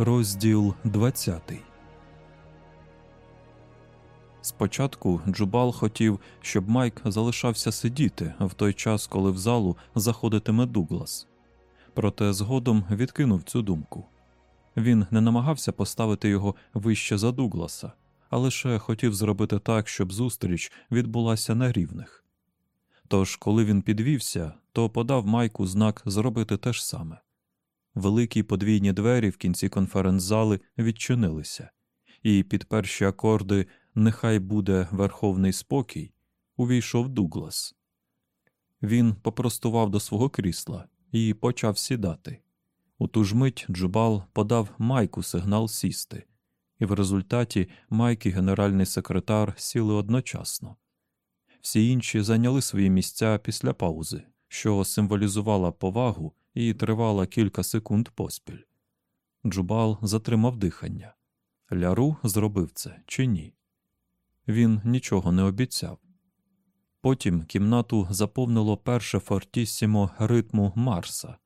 Розділ 20 Спочатку Джубал хотів, щоб Майк залишався сидіти в той час, коли в залу заходитиме Дуглас. Проте згодом відкинув цю думку. Він не намагався поставити його вище за Дугласа, а лише хотів зробити так, щоб зустріч відбулася на рівних. Тож, коли він підвівся, то подав Майку знак зробити те ж саме. Великі подвійні двері в кінці конференц-зали відчинилися, і під перші акорди Нехай буде верховний спокій, увійшов Дуглас. Він попростував до свого крісла і почав сідати. У ту ж мить Джубал подав Майку сигнал сісти, і в результаті Майк і генеральний секретар сіли одночасно. Всі інші зайняли свої місця після паузи, що символізувала повагу і тривала кілька секунд поспіль. Джубал затримав дихання. Ляру зробив це чи ні? Він нічого не обіцяв. Потім кімнату заповнило перше фортісімо ритму Марса,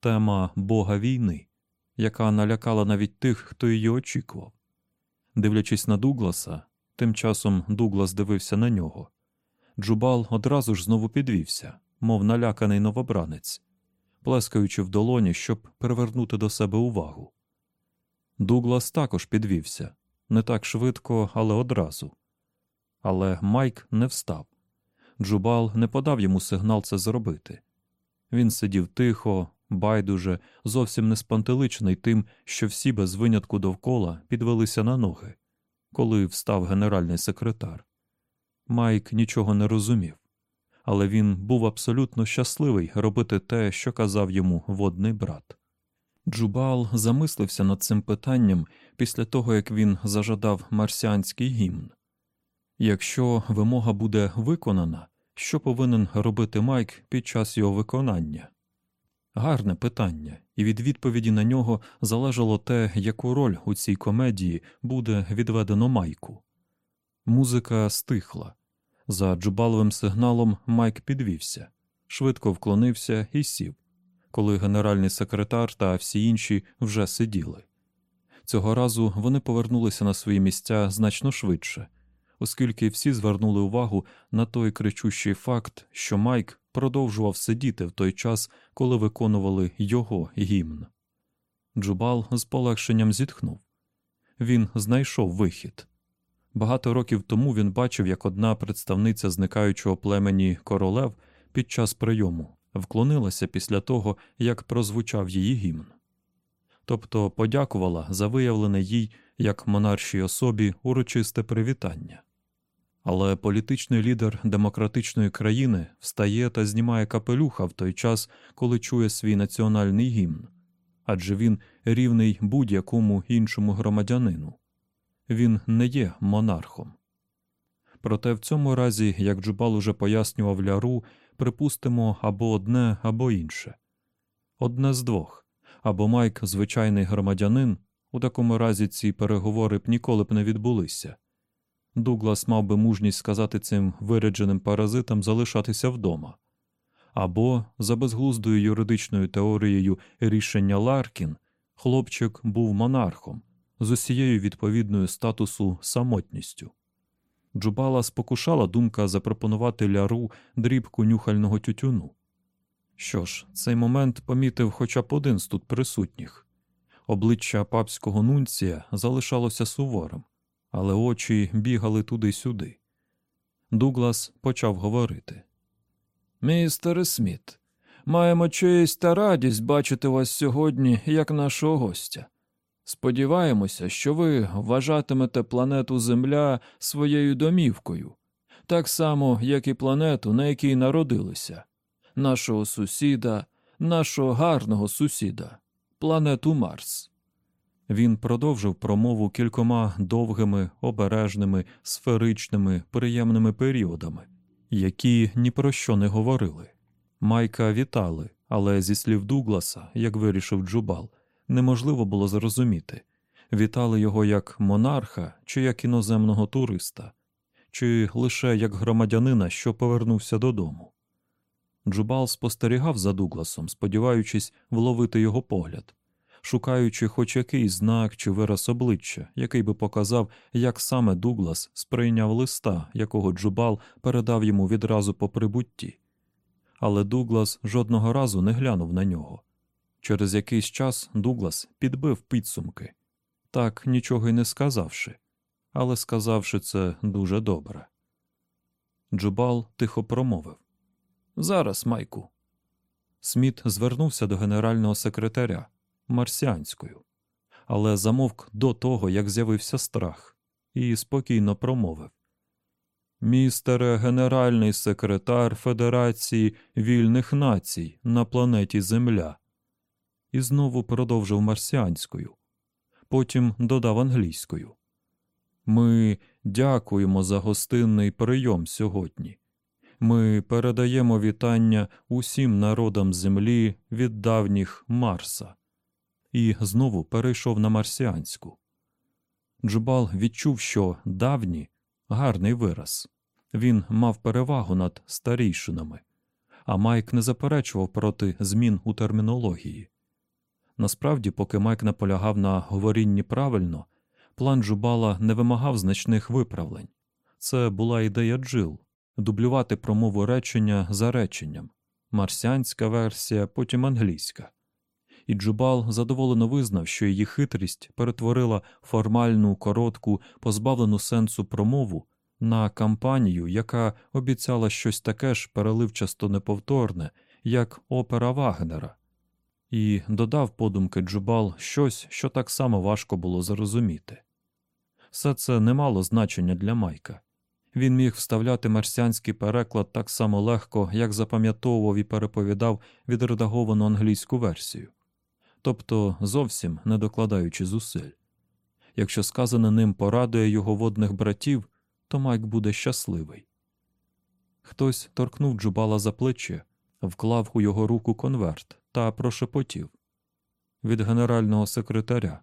тема Бога війни, яка налякала навіть тих, хто її очікував. Дивлячись на Дугласа, тим часом Дуглас дивився на нього. Джубал одразу ж знову підвівся, мов наляканий новобранець, плескаючи в долоні, щоб привернути до себе увагу. Дуглас також підвівся не так швидко, але одразу. Але Майк не встав. Джубал не подав йому сигнал це зробити. Він сидів тихо, байдуже, зовсім не спантеличений тим, що всі без винятку довкола підвелися на ноги, коли встав генеральний секретар. Майк нічого не розумів, але він був абсолютно щасливий робити те, що казав йому водний брат. Джубал замислився над цим питанням після того, як він зажадав марсіанський гімн. Якщо вимога буде виконана, що повинен робити Майк під час його виконання? Гарне питання, і від відповіді на нього залежало те, яку роль у цій комедії буде відведено Майку. Музика стихла. За джубаловим сигналом Майк підвівся, швидко вклонився і сів, коли генеральний секретар та всі інші вже сиділи. Цього разу вони повернулися на свої місця значно швидше оскільки всі звернули увагу на той кричущий факт, що Майк продовжував сидіти в той час, коли виконували його гімн. Джубал з полегшенням зітхнув. Він знайшов вихід. Багато років тому він бачив, як одна представниця зникаючого племені королев під час прийому вклонилася після того, як прозвучав її гімн. Тобто подякувала за виявлене їй як монаршій особі урочисте привітання. Але політичний лідер демократичної країни встає та знімає капелюха в той час, коли чує свій національний гімн, адже він рівний будь-якому іншому громадянину. Він не є монархом. Проте в цьому разі, як Джубал уже пояснював ляру, припустимо або одне, або інше одне з двох або Майк звичайний громадянин, у такому разі ці переговори б ніколи б не відбулися. Дуглас мав би мужність сказати цим вирядженим паразитам залишатися вдома, або, за безглуздою юридичною теорією рішення Ларкін, хлопчик був монархом з усією відповідною статусу самотністю. Джубала спокушала думка запропонувати ляру дрібку нюхального тютюну. Що ж, цей момент помітив хоча б один з тут присутніх обличчя папського нунція залишалося суворим але очі бігали туди-сюди. Дуглас почав говорити. Містере Сміт, маємо честь та радість бачити вас сьогодні як нашого гостя. Сподіваємося, що ви вважатимете планету Земля своєю домівкою, так само, як і планету, на якій народилися, нашого сусіда, нашого гарного сусіда, планету Марс. Він продовжив промову кількома довгими, обережними, сферичними, приємними періодами, які ні про що не говорили. Майка вітали, але зі слів Дугласа, як вирішив Джубал, неможливо було зрозуміти вітали його як монарха чи як іноземного туриста, чи лише як громадянина, що повернувся додому. Джубал спостерігав за Дугласом, сподіваючись вловити його погляд, шукаючи хоч якийсь знак чи вираз обличчя, який би показав, як саме Дуглас сприйняв листа, якого Джубал передав йому відразу по прибутті. Але Дуглас жодного разу не глянув на нього. Через якийсь час Дуглас підбив підсумки, так нічого й не сказавши, але сказавши це дуже добре. Джубал тихо промовив Зараз, Майку. Сміт звернувся до генерального секретаря марсіанською, але замовк до того, як з'явився страх, і спокійно промовив Містере генеральний секретар Федерації вільних націй на планеті Земля. І знову продовжив марсіанською. Потім додав англійською. Ми дякуємо за гостинний прийом сьогодні. Ми передаємо вітання усім народам землі від давніх Марса. І знову перейшов на марсіанську. Джубал відчув, що давні гарний вираз. Він мав перевагу над старійшинами, а Майк не заперечував проти змін у термінології. Насправді, поки Майк наполягав на говорінні правильно, план Джубала не вимагав значних виправлень. Це була ідея Джил дублювати промову речення за реченням, марсіанська версія, потім англійська. І Джубал задоволено визнав, що її хитрість перетворила формальну, коротку, позбавлену сенсу промову на кампанію, яка обіцяла щось таке ж переливчасто неповторне, як опера Вагнера, і додав подумки Джубал щось, що так само важко було зрозуміти. Все це не мало значення для Майка. Він міг вставляти марсіанський переклад так само легко, як запам'ятовував і переповідав відредаговану англійську версію, тобто зовсім не докладаючи зусиль. Якщо сказане ним порадує його водних братів, то Майк буде щасливий. Хтось торкнув Джубала за плече, вклав у його руку конверт та прошепотів від генерального секретаря.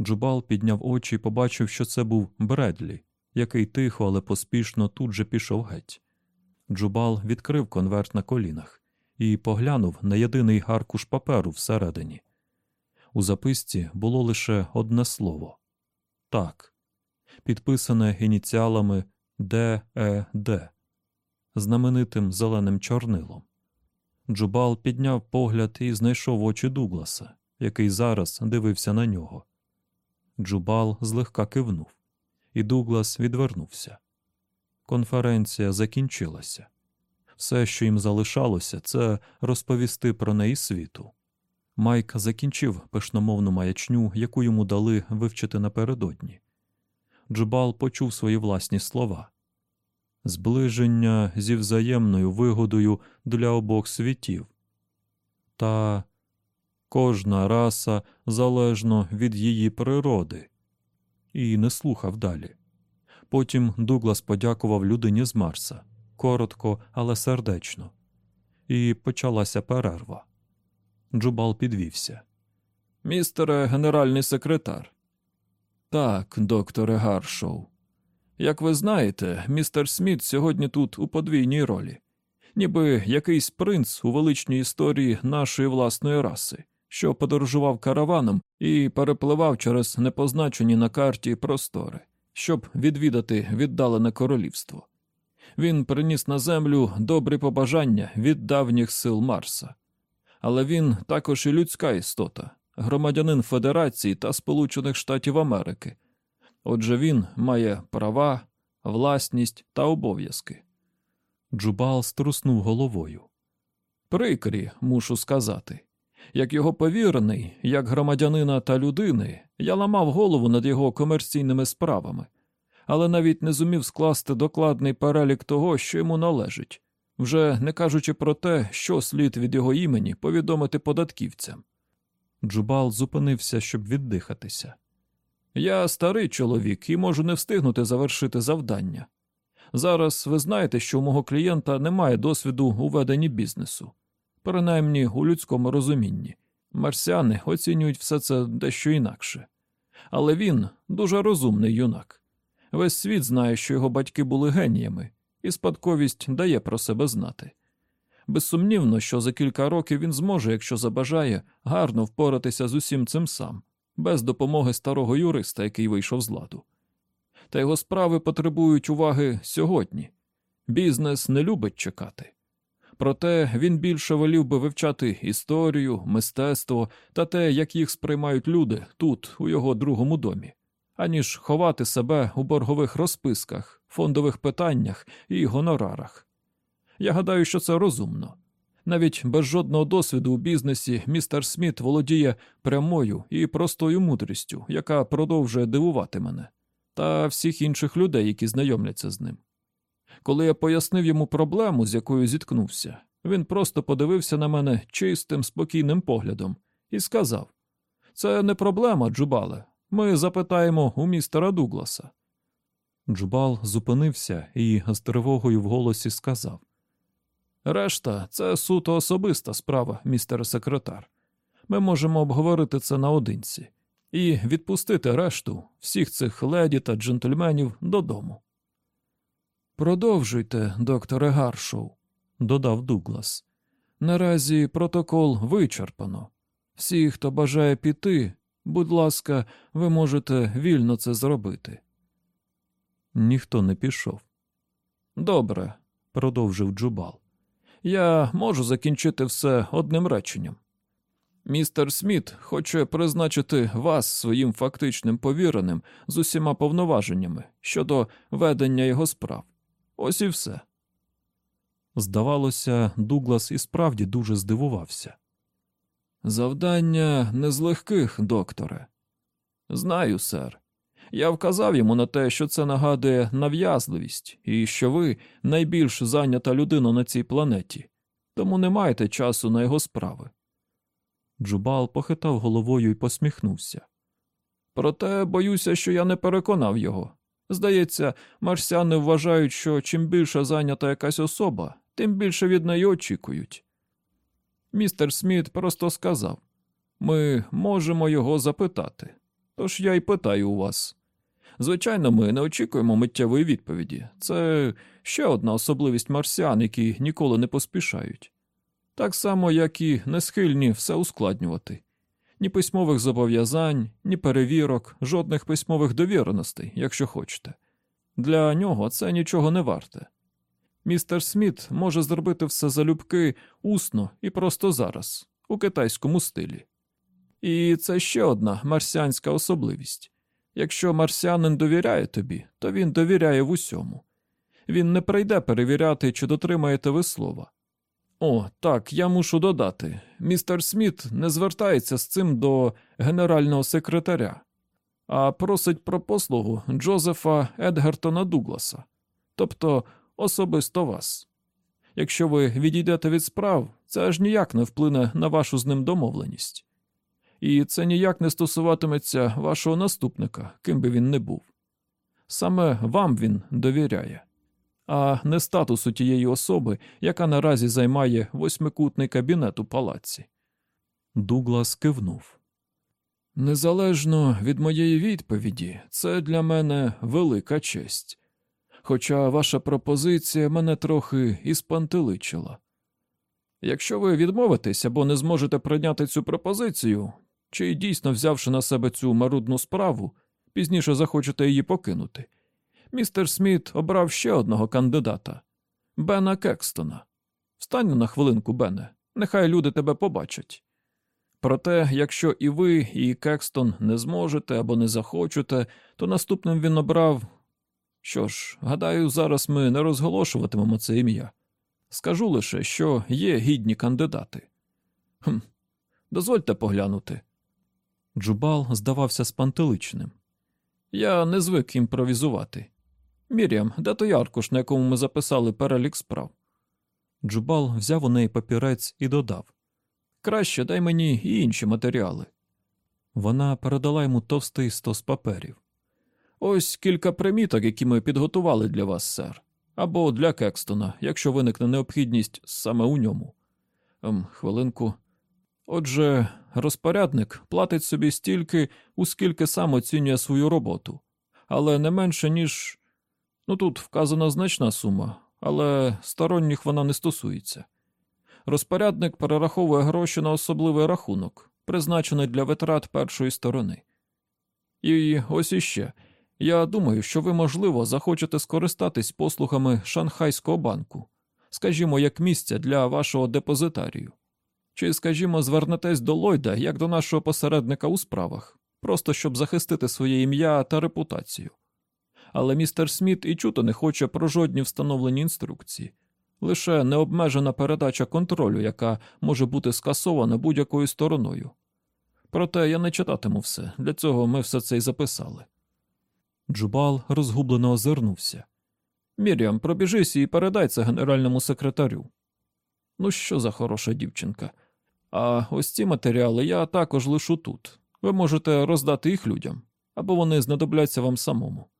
Джубал підняв очі і побачив, що це був Бредлі, який тихо, але поспішно тут же пішов геть. Джубал відкрив конверт на колінах і поглянув на єдиний аркуш паперу всередині. У записці було лише одне слово так, підписане ініціалами ДЕД, знаменитим зеленим чорнилом. Джубал підняв погляд і знайшов очі Дугласа, який зараз дивився на нього. Джубал злегка кивнув, і Дуглас відвернувся. Конференція закінчилася. Все, що їм залишалося, це розповісти про неї світу. Майк закінчив пишномовну маячню, яку йому дали вивчити напередодні. Джубал почув свої власні слова зближення зі взаємною вигодою для обох світів. Та кожна раса залежно від її природи, і не слухав далі. Потім Дуглас подякував людині з Марса коротко, але сердечно, і почалася перерва. Джубал підвівся. Містере генеральний секретар. Так, докторе Гаршоу. Як ви знаєте, містер Сміт сьогодні тут у подвійній ролі, ніби якийсь принц у величній історії нашої власної раси, що подорожував караваном і перепливав через непозначені на карті простори, щоб відвідати віддалене королівство. Він приніс на землю добрі побажання від давніх сил Марса, але він також і людська істота, громадянин Федерації та Сполучених Штатів Америки. Отже, він має права, власність та обов'язки. Джубал струснув головою. Прикрі, мушу сказати. Як його повірений, як громадянина та людини, я ламав голову над його комерційними справами, але навіть не зумів скласти докладний перелік того, що йому належить, вже не кажучи про те, що слід від його імені повідомити податківцям. Джубал зупинився, щоб віддихатися. Я старий чоловік і можу не встигнути завершити завдання. Зараз ви знаєте, що у мого клієнта немає досвіду у веденні бізнесу, принаймні у людському розумінні. Марсіани оцінюють все це дещо інакше. Але він дуже розумний юнак. Весь світ знає, що його батьки були геніями, і спадковість дає про себе знати. Безсумнівно, що за кілька років він зможе, якщо забажає, гарно впоратися з усім цим сам, без допомоги старого юриста, який вийшов з ладу. Та його справи потребують уваги сьогодні. Бізнес не любить чекати. Проте він більше волів би вивчати історію, мистецтво та те, як їх сприймають люди тут, у його другому домі, аніж ховати себе у боргових розписках, фондових питаннях і гонорарах. Я гадаю, що це розумно. Навіть без жодного досвіду у бізнесі містер Сміт володіє прямою і простою мудрістю, яка продовжує дивувати мене та всіх інших людей, які знайомляться з ним. Коли я пояснив йому проблему, з якою зіткнувся, він просто подивився на мене чистим, спокійним поглядом і сказав: Це не проблема, Джубале. Ми запитаємо у містера Дугласа. Джубал зупинився і з тривогою в голосі сказав: Решта це суто особиста справа, містер секретар. Ми можемо обговорити це наодинці і відпустити решту всіх цих леді та джентльменів додому. Продовжуйте, докторе Гаршоу, додав Дуглас. Наразі протокол вичерпано. Всі, хто бажає піти, будь ласка, ви можете вільно це зробити. Ніхто не пішов. Добре, продовжив Джубал. Я можу закінчити все одним реченням. Містер Сміт хоче призначити вас своїм фактичним повіреним з усіма повноваженнями щодо ведення його справ. Ось і все. Здавалося, Дуглас і справді дуже здивувався. Завдання не з легких, докторе. Знаю, сер. Я вказав йому на те, що це нагадує нав'язливість, і що ви найбільш зайнята людина на цій планеті, тому не маєте часу на його справи. Джубал похитав головою і посміхнувся. Проте боюся, що я не переконав його. Здається, марсіани вважають, що чим більше зайнята якась особа, тим більше від неї очікують. Містер Сміт просто сказав ми можемо його запитати. Тож я й питаю у вас. Звичайно, ми не очікуємо миттєвої відповіді. Це ще одна особливість марсіан, які ніколи не поспішають. Так само, як і не схильні все ускладнювати. Ні письмових зобов'язань, ні перевірок, жодних письмових довіреностей, якщо хочете. Для нього це нічого не варте. Містер Сміт може зробити все залюбки усно і просто зараз, у китайському стилі. І це ще одна марсіанська особливість. Якщо марсіанин довіряє тобі, то він довіряє в усьому. Він не прийде перевіряти, чи дотримаєте ви слова. О, так, я мушу додати. Містер Сміт не звертається з цим до генерального секретаря, а просить про послугу Джозефа Едгертона Дугласа, тобто особисто вас. Якщо ви відійдете від справ, це аж ніяк не вплине на вашу з ним домовленість. І це ніяк не стосуватиметься вашого наступника, ким би він не був. Саме вам він довіряє а не статусу тієї особи, яка наразі займає восьмикутний кабінет у палаці. Дуглас кивнув. Незалежно від моєї відповіді, це для мене велика честь. Хоча ваша пропозиція мене трохи і спантеличила. Якщо ви відмовитесь або не зможете прийняти цю пропозицію, чи дійсно взявши на себе цю марудну справу, пізніше захочете її покинути, містер Сміт обрав ще одного кандидата Бена Кекстона. Встань на хвилинку, Бене, нехай люди тебе побачать. Проте, якщо і ви, і Кекстон не зможете або не захочете, то наступним він обрав. Що ж, гадаю, зараз ми не розголошуватимемо це ім'я. Скажу лише, що є гідні кандидати. Хм, Дозвольте поглянути. Джубал здавався спантеличним. Я не звик імпровізувати Мір'ям, де той аркуш, на якому ми записали перелік справ? Джубал взяв у неї папірець і додав. Краще дай мені і інші матеріали. Вона передала йому товстий стос паперів. Ось кілька приміток, які ми підготували для вас, сер. Або для Кекстона, якщо виникне необхідність саме у ньому. Ем, хвилинку. Отже, розпорядник платить собі стільки, ускільки сам оцінює свою роботу, але не менше, ніж. Ну тут вказана значна сума, але сторонніх вона не стосується. Розпорядник перераховує гроші на особливий рахунок, призначений для витрат першої сторони. І ось іще. Я думаю, що ви, можливо, захочете скористатись послугами Шанхайського банку, скажімо, як місця для вашого депозитарію. Чи, скажімо, звернетесь до Ллойда як до нашого посередника у справах, просто щоб захистити своє ім'я та репутацію. Але містер Сміт і чути не хоче про жодні встановлені інструкції, лише необмежена передача контролю, яка може бути скасована будь-якою стороною. Проте я не читатиму все, для цього ми все це й записали. Джубал розгублено озирнувся. Мір'ям, пробіжись і передай це генеральному секретарю. Ну, що за хороша дівчинка. А ось ці матеріали я також лишу тут. Ви можете роздати їх людям, або вони знадобляться вам самому.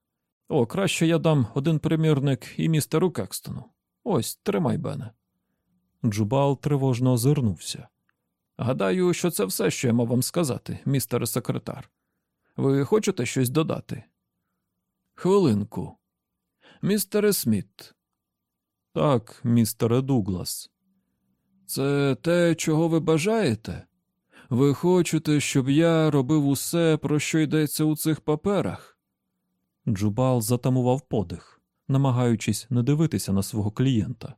О, краще я дам один примірник і містеру Кекстону. Ось, тримай, Бене. Джубал тривожно озирнувся. Гадаю, що це все, що я мав вам сказати, містере секретар. Ви хочете щось додати? Хвилинку. Містере Сміт, Так, містере Дуглас. Це те, чого ви бажаєте? Ви хочете, щоб я робив усе, про що йдеться у цих паперах? Джубал затамував подих, намагаючись не дивитися на свого клієнта.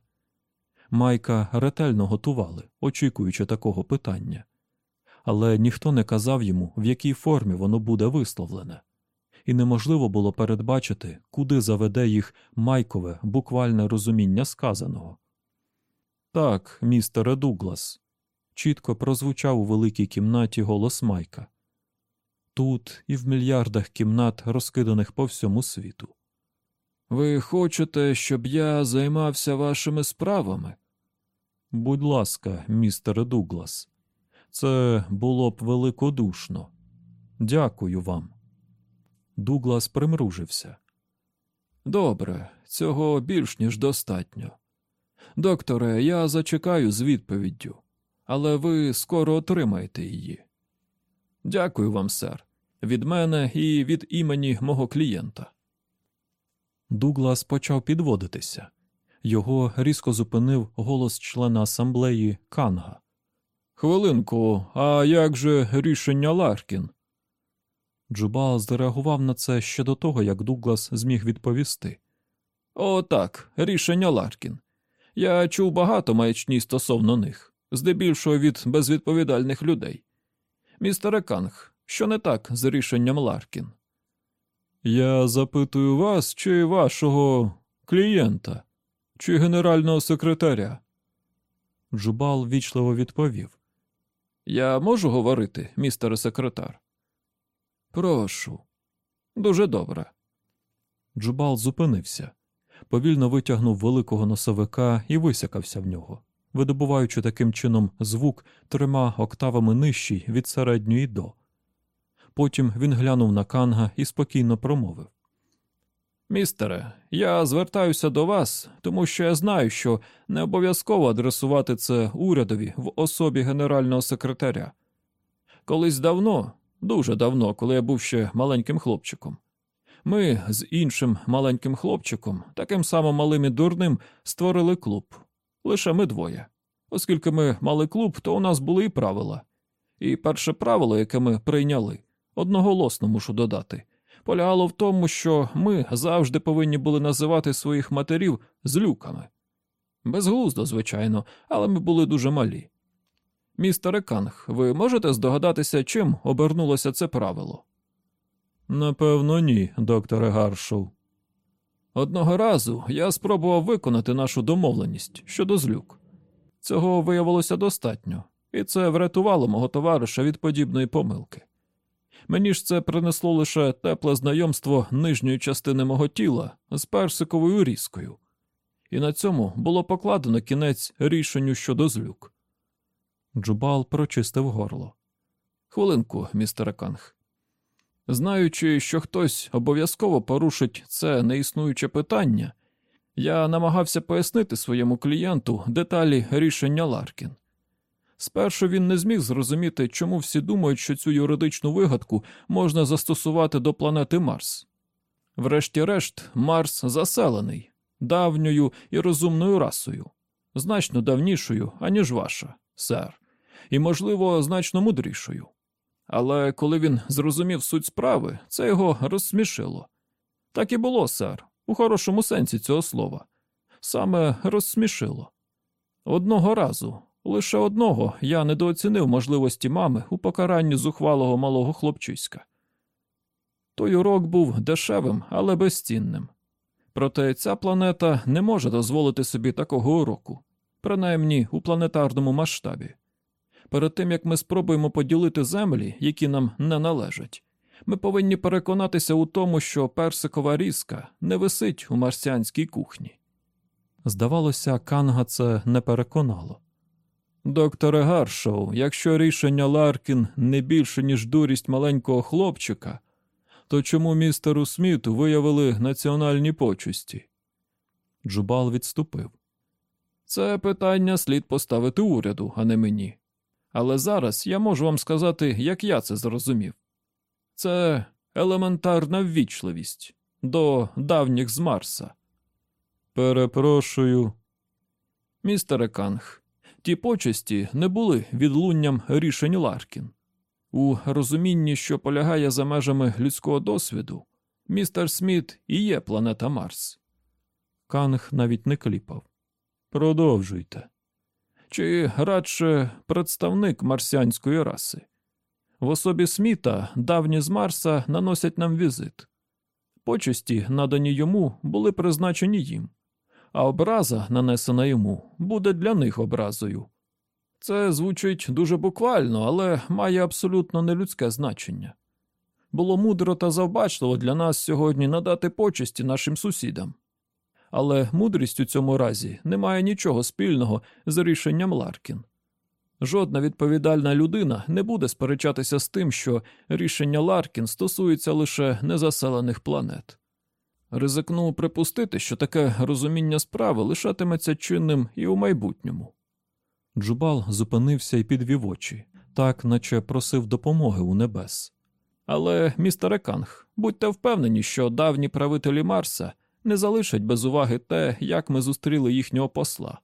Майка ретельно готували, очікуючи такого питання. Але ніхто не казав йому, в якій формі воно буде висловлене, і неможливо було передбачити, куди заведе їх майкове буквальне розуміння сказаного. Так, містере Дуглас, чітко прозвучав у великій кімнаті голос Майка. Тут і в мільярдах кімнат, розкиданих по всьому світу. Ви хочете, щоб я займався вашими справами? Будь ласка, містере Дуглас, це було б великодушно. Дякую вам. Дуглас примружився. Добре, цього більш ніж достатньо. Докторе, я зачекаю з відповіддю, але ви скоро отримаєте її. Дякую вам, сер, від мене і від імені мого клієнта. Дуглас почав підводитися. Його різко зупинив голос члена асамблеї Канга. Хвилинку, а як же рішення Ларкін? Джубал зреагував на це ще до того, як Дуглас зміг відповісти. О, так, рішення Ларкін. Я чув багато маячні стосовно них, здебільшого від безвідповідальних людей. Містере Кунг, що не так з рішенням Ларкін? Я запитую вас чи вашого клієнта, чи генерального секретаря. Джубал вічливо відповів. Я можу говорити, містере секретар? Прошу. Дуже добре. Джубал зупинився, повільно витягнув великого носовика і висякався в нього, видобуваючи таким чином звук трьома октавами нижчий від середньої до. Потім він глянув на канга і спокійно промовив. Містере, я звертаюся до вас, тому що я знаю, що не обов'язково адресувати це урядові в особі генерального секретаря. Колись давно, дуже давно, коли я був ще маленьким хлопчиком, ми з іншим маленьким хлопчиком, таким самим малим і дурним, створили клуб. Лише ми двоє. Оскільки ми мали клуб, то у нас були і правила. І перше правило, яке ми прийняли, одноголосно мушу додати, полягало в тому, що ми завжди повинні були називати своїх матерів злюками. Безглуздо, звичайно, але ми були дуже малі. Містере Канг, ви можете здогадатися, чим обернулося це правило? Напевно, ні, докторе Гаршоу. Одного разу я спробував виконати нашу домовленість щодо злюк. Цього виявилося достатньо, і це врятувало мого товариша від подібної помилки. Мені ж це принесло лише тепле знайомство нижньої частини мого тіла з персиковою різкою. І на цьому було покладено кінець рішенню щодо злюк. Джубал прочистив горло. Хвилинку, містере Канг. Знаючи, що хтось обов'язково порушить це неіснуюче питання, я намагався пояснити своєму клієнту деталі рішення Ларкін. Спершу він не зміг зрозуміти, чому всі думають, що цю юридичну вигадку можна застосувати до планети Марс. Врешті-решт, Марс заселений давньою і розумною расою, значно давнішою, аніж ваша, сер, і, можливо, значно мудрішою. Але коли він зрозумів суть справи, це його розсмішило. Так і було, сер, у хорошому сенсі цього слова. Саме розсмішило. Одного разу, лише одного, я недооцінив можливості мами у покаранні зухвалого малого хлопчиська. Той урок був дешевим, але безцінним. Проте ця планета не може дозволити собі такого уроку, принаймні у планетарному масштабі. Перед тим як ми спробуємо поділити землі, які нам не належать, ми повинні переконатися у тому, що персикова різка не висить у марсіанській кухні. Здавалося, Канга це не переконало. Докторе Гаршоу, якщо рішення Ларкін не більше, ніж дурість маленького хлопчика, то чому містеру Сміту виявили національні почесті? Джубал відступив. Це питання слід поставити уряду, а не мені. Але зараз я можу вам сказати, як я це зрозумів. Це елементарна ввічливість до давніх з Марса. Перепрошую. Містере Канг, ті почесті не були відлунням рішень Ларкін. У розумінні, що полягає за межами людського досвіду, містер Сміт і є планета Марс. Канг навіть не кліпав. Продовжуйте. Чи радше представник марсіанської раси. В особі Сміта давні з Марса наносять нам візит. Почесті, надані йому, були призначені їм, а образа, нанесена йому, буде для них образою. Це звучить дуже буквально, але має абсолютно нелюдське значення. Було мудро та завбачливо для нас сьогодні надати почесті нашим сусідам. Але мудрість у цьому разі не має нічого спільного з рішенням Ларкін. Жодна відповідальна людина не буде сперечатися з тим, що рішення Ларкін стосується лише незаселених планет. Ризикну припустити, що таке розуміння справи лишатиметься чинним і у майбутньому. Джубал зупинився і підвів очі, так наче просив допомоги у небес. Але, містере Канг, будьте впевнені, що давні правителі Марса не залишать без уваги те, як ми зустріли їхнього посла.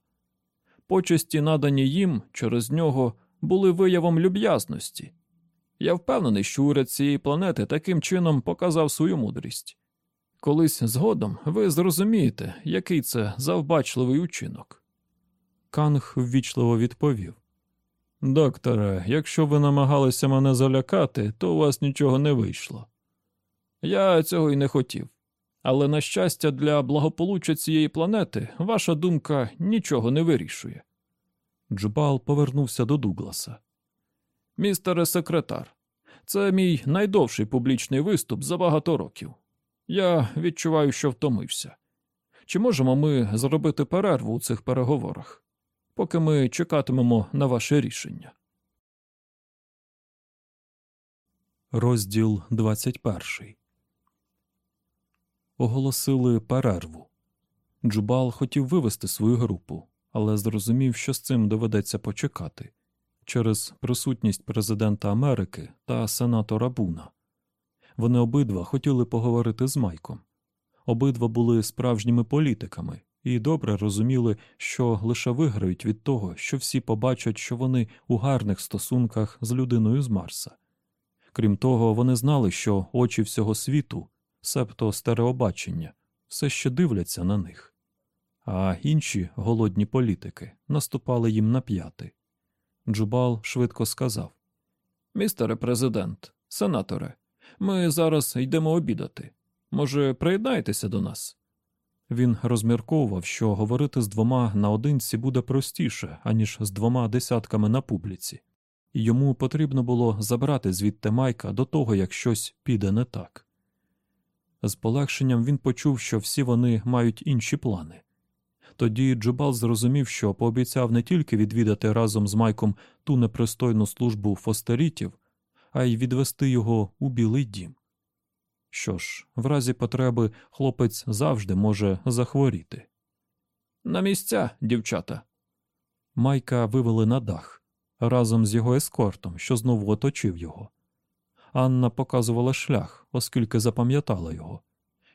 Почесті, надані їм через нього, були виявом люб'язності. Я впевнений, що уряд цієї планети таким чином показав свою мудрість. Колись згодом ви зрозумієте, який це завбачливий учинок. Канг ввічливо відповів. Докторе, якщо ви намагалися мене залякати, то у вас нічого не вийшло. Я цього й не хотів. Але, на щастя, для благополуччя цієї планети ваша думка нічого не вирішує. Джубал повернувся до Дугласа. Містере секретар, це мій найдовший публічний виступ за багато років. Я відчуваю, що втомився. Чи можемо ми зробити перерву у цих переговорах, поки ми чекатимемо на ваше рішення? Розділ 21 Оголосили перерву. Джубал хотів вивести свою групу, але зрозумів, що з цим доведеться почекати через присутність президента Америки та сенатора Буна. Вони обидва хотіли поговорити з Майком. Обидва були справжніми політиками і добре розуміли, що лише виграють від того, що всі побачать, що вони у гарних стосунках з людиною з Марса. Крім того, вони знали, що очі всього світу, себто стереобачення, все ще дивляться на них. А інші голодні політики наступали їм на п'яти. Джубал швидко сказав Містере президент, сенаторе, ми зараз йдемо обідати. Може, приєднаєтеся до нас? Він розмірковував, що говорити з двома наодинці буде простіше, аніж з двома десятками на публіці. і йому потрібно було забрати звідти Майка до того, як щось піде не так. З полегшенням він почув, що всі вони мають інші плани. Тоді Джубал зрозумів, що пообіцяв не тільки відвідати разом з Майком ту непристойну службу фостерітів, а й відвести його у Білий дім. Що ж, в разі потреби хлопець завжди може захворіти. На місця, дівчата. Майка вивели на дах разом з його ескортом, що знову оточив його. Анна показувала шлях, оскільки запам'ятала його,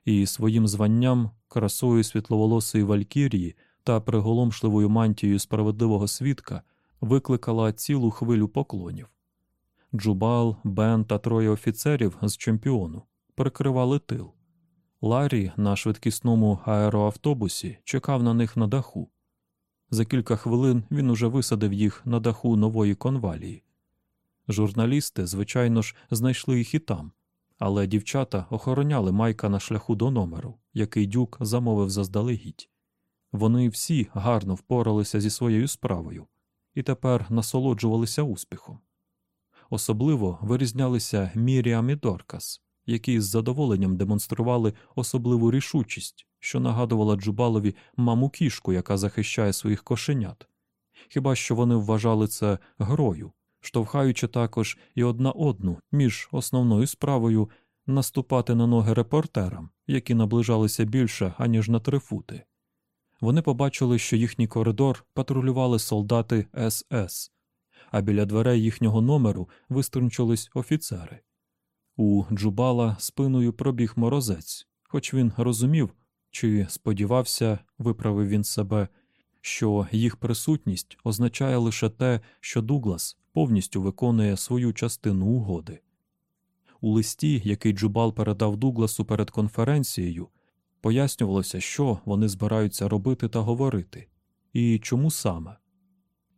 і своїм званням, красою світловолосої валькірії та приголомшливою мантією справедливого свідка викликала цілу хвилю поклонів. Джубал, Бен та троє офіцерів з чемпіону прикривали тил. Ларі на швидкісному аероавтобусі чекав на них на даху. За кілька хвилин він уже висадив їх на даху нової конвалії. Журналісти, звичайно ж, знайшли їх і там, але дівчата охороняли Майка на шляху до номеру, який дюк замовив заздалегідь. Вони всі гарно впоралися зі своєю справою і тепер насолоджувалися успіхом. Особливо вирізнялися Міріам і Доркас, які з задоволенням демонстрували особливу рішучість, що нагадувала Джубалові маму кішку, яка захищає своїх кошенят. Хіба що вони вважали це грою, штовхаючи також і одна одну між основною справою наступати на ноги репортерам, які наближалися більше, аніж на три фути. Вони побачили, що їхній коридор патрулювали солдати СС, а біля дверей їхнього номеру виструнчились офіцери. У Джубала спиною пробіг морозець, хоч він розумів чи сподівався, виправив він себе, що їх присутність означає лише те, що Дуглас повністю виконує свою частину угоди. У листі, який Джубал передав Дугласу перед конференцією, пояснювалося, що вони збираються робити та говорити, і чому саме.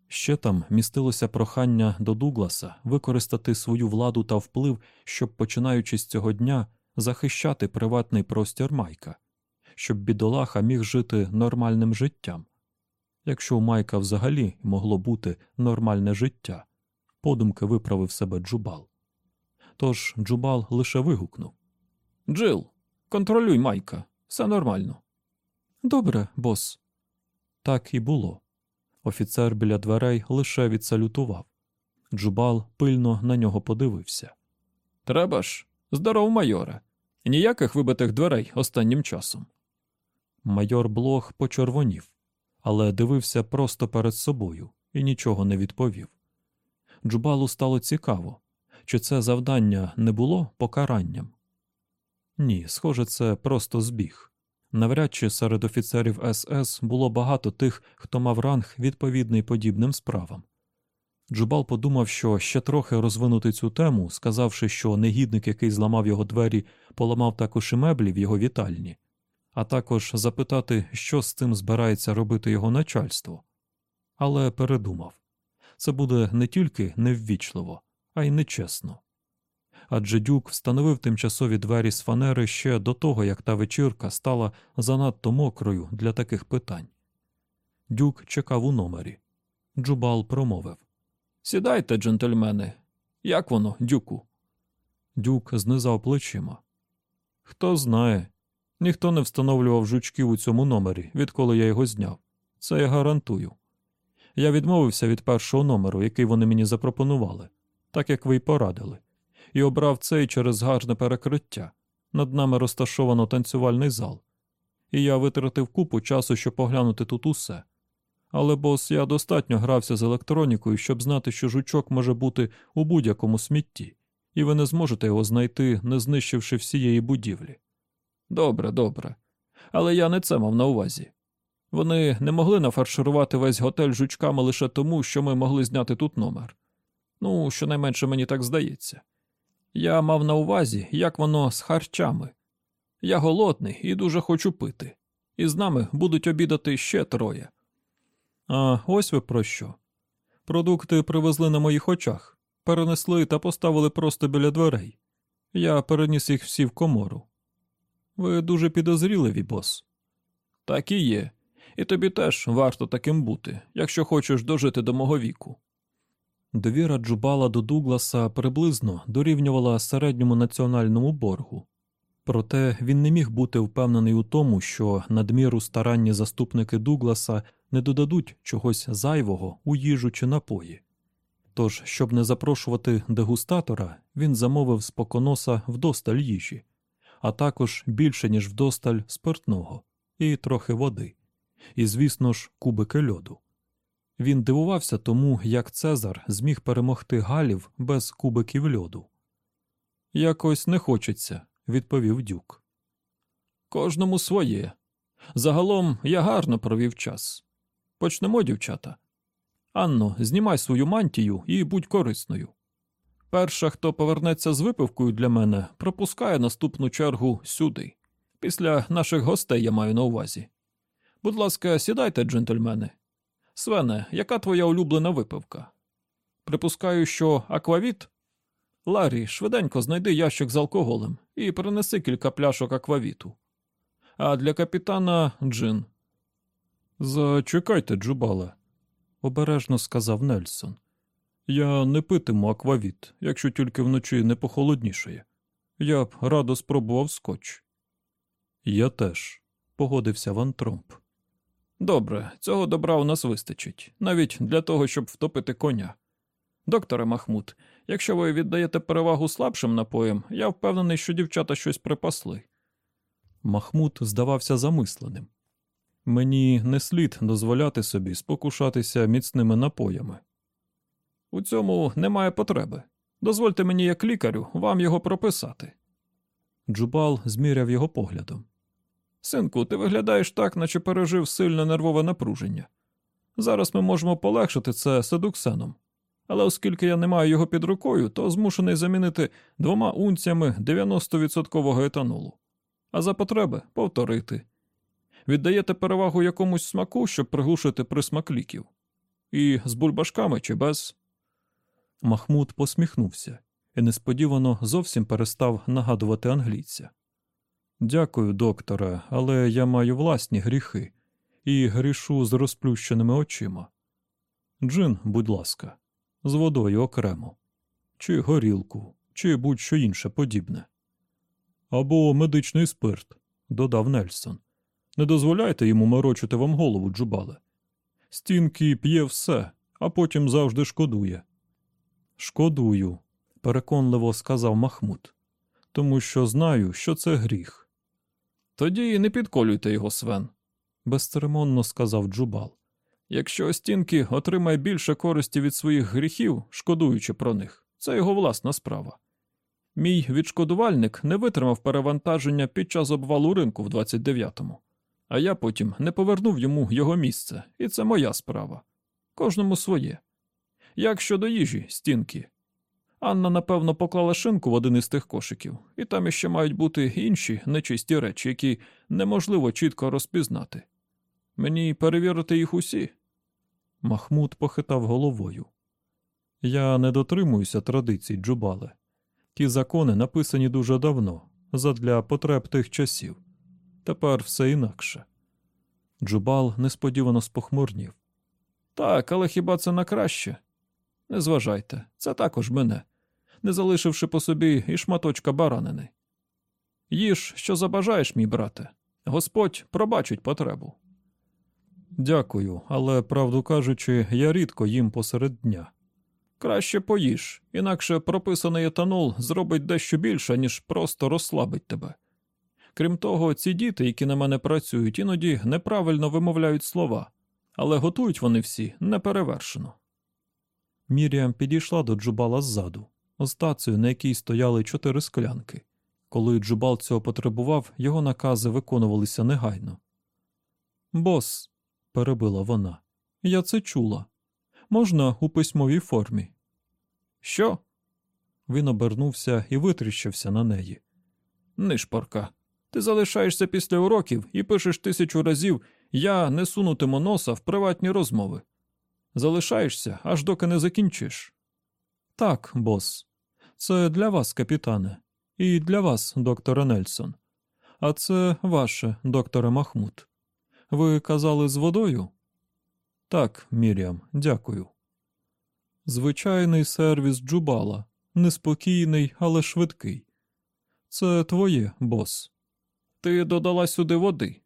Ще там містилося прохання до Дугласа використати свою владу та вплив, щоб, починаючи з цього дня, захищати приватний простір Майка, щоб бідолаха міг жити нормальним життям. Якщо у Майка взагалі могло бути нормальне життя, подумки виправив себе Джубал. Тож Джубал лише вигукнув Джил, контролюй Майка, все нормально. Добре, бос. Так і було. Офіцер біля дверей лише відсалютував. Джубал пильно на нього подивився. Треба ж, здоров, майоре. Ніяких вибитих дверей останнім часом. Майор Блох почервонів, але дивився просто перед собою і нічого не відповів. Джубалу стало цікаво, чи це завдання не було покаранням? Ні, схоже, це просто збіг. Навряд чи серед офіцерів СС було багато тих, хто мав ранг відповідний подібним справам. Джубал подумав, що ще трохи розвинути цю тему, сказавши, що негідник, який зламав його двері, поламав також і меблі в його вітальні, а також запитати, що з цим збирається робити його начальство. Але передумав це буде не тільки неввічливо, а й нечесно. Адже дюк встановив тимчасові двері з фанери ще до того, як та вечірка стала занадто мокрою для таких питань. Дюк чекав у номері. Джубал промовив Сідайте, джентльмени. Як воно, дюку? Дюк знизав плечима. Хто знає, ніхто не встановлював жучків у цьому номері, відколи я його зняв. Це я гарантую. Я відмовився від першого номеру, який вони мені запропонували, так як ви й порадили, і обрав цей через гарне перекриття. Над нами розташовано танцювальний зал, і я витратив купу часу, щоб поглянути тут усе. Але бос, я достатньо грався з електронікою, щоб знати, що жучок може бути у будь-якому смітті, і ви не зможете його знайти, не знищивши всієї будівлі. Добре, добре. Але я не це мав на увазі. Вони не могли нафарширувати весь готель жучками лише тому, що ми могли зняти тут номер. Ну, щонайменше мені так здається. Я мав на увазі, як воно з харчами. Я голодний і дуже хочу пити, і з нами будуть обідати ще троє. А ось ви про що. Продукти привезли на моїх очах, перенесли та поставили просто біля дверей. Я переніс їх всі в комору. Ви дуже підозріливі, бос. Так і є. І тобі теж варто таким бути, якщо хочеш дожити до мого віку. Довіра Джубала до Дугласа приблизно дорівнювала середньому національному боргу. Проте він не міг бути впевнений у тому, що надміру старанні заступники Дугласа не додадуть чогось зайвого у їжу чи напої. Тож, щоб не запрошувати дегустатора, він замовив з поконоса вдосталь їжі, а також більше, ніж вдосталь спиртного, і трохи води, і, звісно ж, кубики льоду. Він дивувався тому, як Цезар зміг перемогти Галів без кубиків льоду. Якось не хочеться, відповів дюк. Кожному своє. Загалом я гарно провів час. Почнемо, дівчата. Анно, знімай свою мантію і будь корисною. Перша, хто повернеться з випивкою для мене, пропускає наступну чергу сюди. Після наших гостей я маю на увазі. Будь ласка, сідайте, джентльмени. Свене, яка твоя улюблена випивка? Припускаю, що аквавіт? Ларі, швиденько знайди ящик з алкоголем і принеси кілька пляшок аквавіту. А для капітана джин. Зачекайте, Джубале, обережно сказав Нельсон. Я не питиму аквавіт, якщо тільки вночі не похолоднішає. Я б радо спробував скотч. Я теж, погодився Ван Тромп. Добре, цього добра у нас вистачить, навіть для того, щоб втопити коня. Докторе Махмуд, якщо ви віддаєте перевагу слабшим напоям, я впевнений, що дівчата щось припасли. Махмуд здавався замисленим. Мені не слід дозволяти собі спокушатися міцними напоями. У цьому немає потреби. Дозвольте мені, як лікарю, вам його прописати. Джубал зміряв його поглядом. Синку, ти виглядаєш так, наче пережив сильне нервове напруження. Зараз ми можемо полегшити це седуксеном. Але оскільки я не маю його під рукою, то змушений замінити двома унціями 90% етанолу. А за потреби повторити. Віддаєте перевагу якомусь смаку, щоб приглушити присмак ліків. І з бульбашками чи без. Махмуд посміхнувся і несподівано зовсім перестав нагадувати англійця. Дякую, докторе, але я маю власні гріхи і грішу з розплющеними очима. Джин, будь ласка, з водою окремо, чи горілку, чи будь-що інше подібне. Або медичний спирт, додав Нельсон. Не дозволяйте йому морочити вам голову, Джубале. Стінкі п'є все, а потім завжди шкодує. Шкодую, переконливо сказав Махмуд, тому що знаю, що це гріх. Тоді не підколюйте його, Свен, безцеремонно сказав Джубал. Якщо стінки отримає більше користі від своїх гріхів, шкодуючи про них, це його власна справа. Мій відшкодувальник не витримав перевантаження під час обвалу ринку в 29-му, а я потім не повернув йому його місце, і це моя справа. Кожному своє. Як щодо їжі, стінки. Анна, напевно, поклала шинку в один із тих кошиків, і там іще мають бути інші нечисті речі, які неможливо чітко розпізнати. Мені перевірити їх усі. Махмуд похитав головою. Я не дотримуюся традицій, Джубале. Ті закони написані дуже давно, задля потреб тих часів. Тепер все інакше. Джубал несподівано спохмурнів. Так, але хіба це на краще? Не зважайте, це також мене, не залишивши по собі і шматочка баранини. Їж, що забажаєш, мій брате. Господь пробачить потребу. Дякую, але, правду кажучи, я рідко їм посеред дня. Краще поїж, інакше прописаний етанол зробить дещо більше, ніж просто розслабить тебе. Крім того, ці діти, які на мене працюють, іноді неправильно вимовляють слова, але готують вони всі неперевершено. Міріам підійшла до Джубала ззаду, з тацею, на якій стояли чотири склянки. Коли Джубал цього потребував, його накази виконувалися негайно. Бос, перебила вона, я це чула. Можна у письмовій формі. Що? Він обернувся і витріщився на неї. Нишпорка. Ти залишаєшся після уроків і пишеш тисячу разів я не сунутиму носа в приватні розмови. Залишаєшся, аж доки не закінчиш. Так, бос. Це для вас, капітане, і для вас, докторе Нельсон. А це ваше, докторе Махмуд. Ви казали з водою? Так, Міріам, дякую. Звичайний сервіс Джубала, неспокійний, але швидкий. Це твоє, бос. Ти додала сюди води.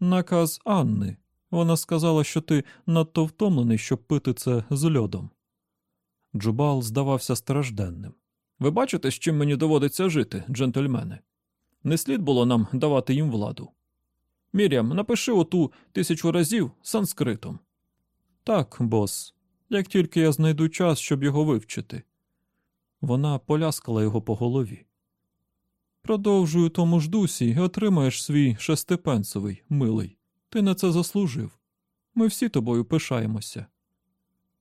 Наказ Анни. Вона сказала, що ти надто втомлений, щоб пити це з льодом. Джубал здавався стражденним. Ви бачите, з чим мені доводиться жити, джентльмени? Не слід було нам давати їм владу. Мір'ям, напиши оту тисячу разів санскритом. Так, бос, як тільки я знайду час, щоб його вивчити. Вона поляскала його по голові. Продовжую тому ж дусі і отримаєш свій шестипенсовий, милий. Ти на це заслужив. Ми всі тобою пишаємося.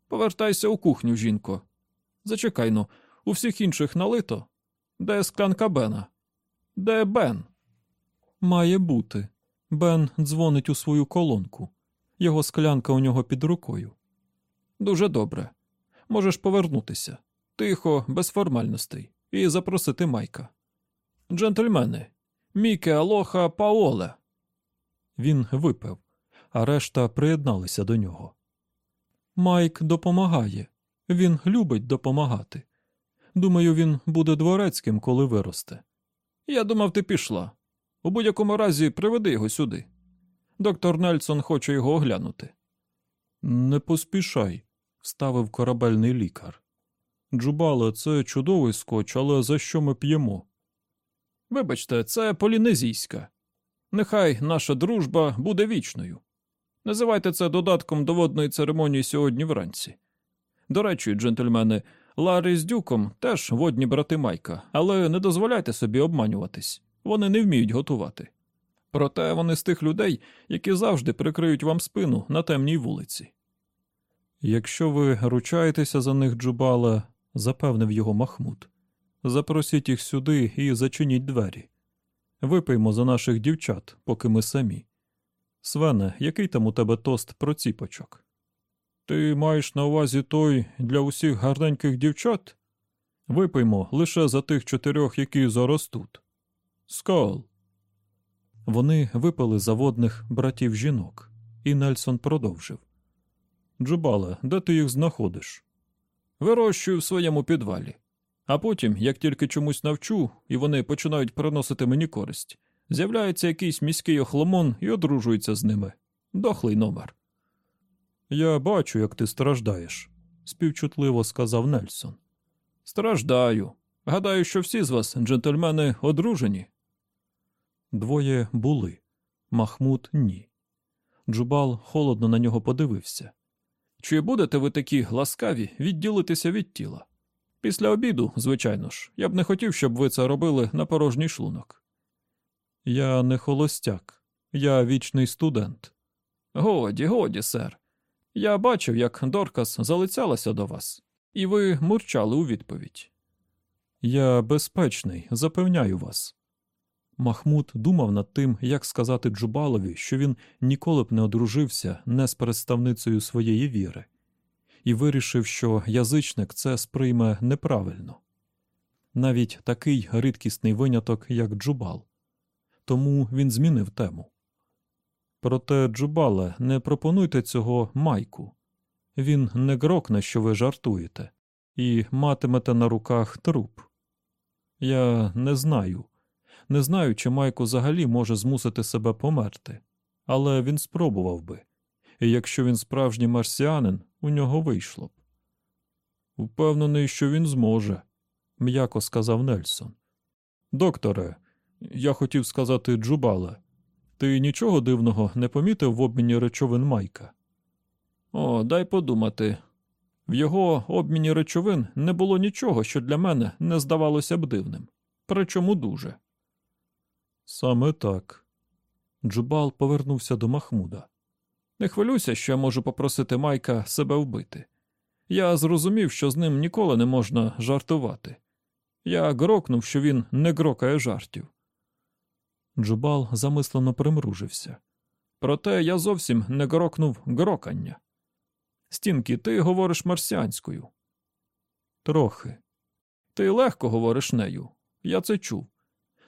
Повертайся у кухню, жінко. Зачекай ну, у всіх інших налито. Де склянка Бена? Де Бен? Має бути. Бен дзвонить у свою колонку. Його склянка у нього під рукою. Дуже добре. Можеш повернутися. Тихо, без формальностей, і запросити Майка. Джентльмени, Міке Алоха Паоле. Він випив, а решта приєдналися до нього. Майк допомагає. Він любить допомагати. Думаю, він буде дворецьким, коли виросте. Я думав, ти пішла. У будь-якому разі приведи його сюди. Доктор Нельсон хоче його оглянути. Не поспішай, вставив корабельний лікар. Джубале, це чудовий скотч, але за що ми п'ємо? Вибачте, це полінезійська. Нехай наша дружба буде вічною. Називайте це додатком до водної церемонії сьогодні вранці. До речі, джентльмени, Ларі з Дюком теж водні брати Майка, але не дозволяйте собі обманюватись. Вони не вміють готувати. Проте вони з тих людей, які завжди прикриють вам спину на темній вулиці. Якщо ви ручаєтеся за них, Джубале, запевнив його Махмуд, запросіть їх сюди і зачиніть двері. Випиймо за наших дівчат, поки ми самі. Свене, який там у тебе тост про ціпочок? Ти маєш на увазі той для усіх гарненьких дівчат? Випиймо лише за тих чотирьох, які зараз тут. Скал. Вони випили заводних братів жінок, і Нельсон продовжив. Джубале, де ти їх знаходиш? Вирощую в своєму підвалі. А потім, як тільки чомусь навчу, і вони починають приносити мені користь, з'являється якийсь міський охломон і одружується з ними. Дохлий номер. Я бачу, як ти страждаєш, співчутливо сказав Нельсон. Страждаю. Гадаю, що всі з вас, джентльмени, одружені. Двоє були. Махмуд ні. Джубал холодно на нього подивився. Чи будете ви такі ласкаві відділитися від тіла? Після обіду, звичайно ж, я б не хотів, щоб ви це робили на порожній шлунок. Я не холостяк, я вічний студент. Годі, годі, сер. Я бачив, як Доркас залицялася до вас, і ви мурчали у відповідь. Я безпечний, запевняю вас. Махмуд думав над тим, як сказати Джубалові, що він ніколи б не одружився не з представницею своєї віри, і вирішив, що язичник це сприйме неправильно. Навіть такий рідкісний виняток, як Джубал. Тому він змінив тему. Проте, Джубале, не пропонуйте цього майку. Він не грокне, що ви жартуєте, і матимете на руках труп. Я не знаю. Не знаю, чи Майку взагалі може змусити себе померти, але він спробував би, і якщо він справжній марсіанин, у нього вийшло б. Впевнений, що він зможе, м'яко сказав Нельсон. Докторе, я хотів сказати Джубале, ти нічого дивного не помітив в обміні речовин Майка? О, дай подумати. В його обміні речовин не було нічого, що для мене не здавалося б дивним. Причому дуже. Саме так. Джубал повернувся до Махмуда. Не хвилюйся, що я можу попросити Майка себе вбити. Я зрозумів, що з ним ніколи не можна жартувати. Я грокнув, що він не грокає жартів. Джубал замислено примружився. Проте я зовсім не грокнув грокання. Стінки, ти говориш марсіанською. Трохи. Ти легко говориш нею. Я це чув.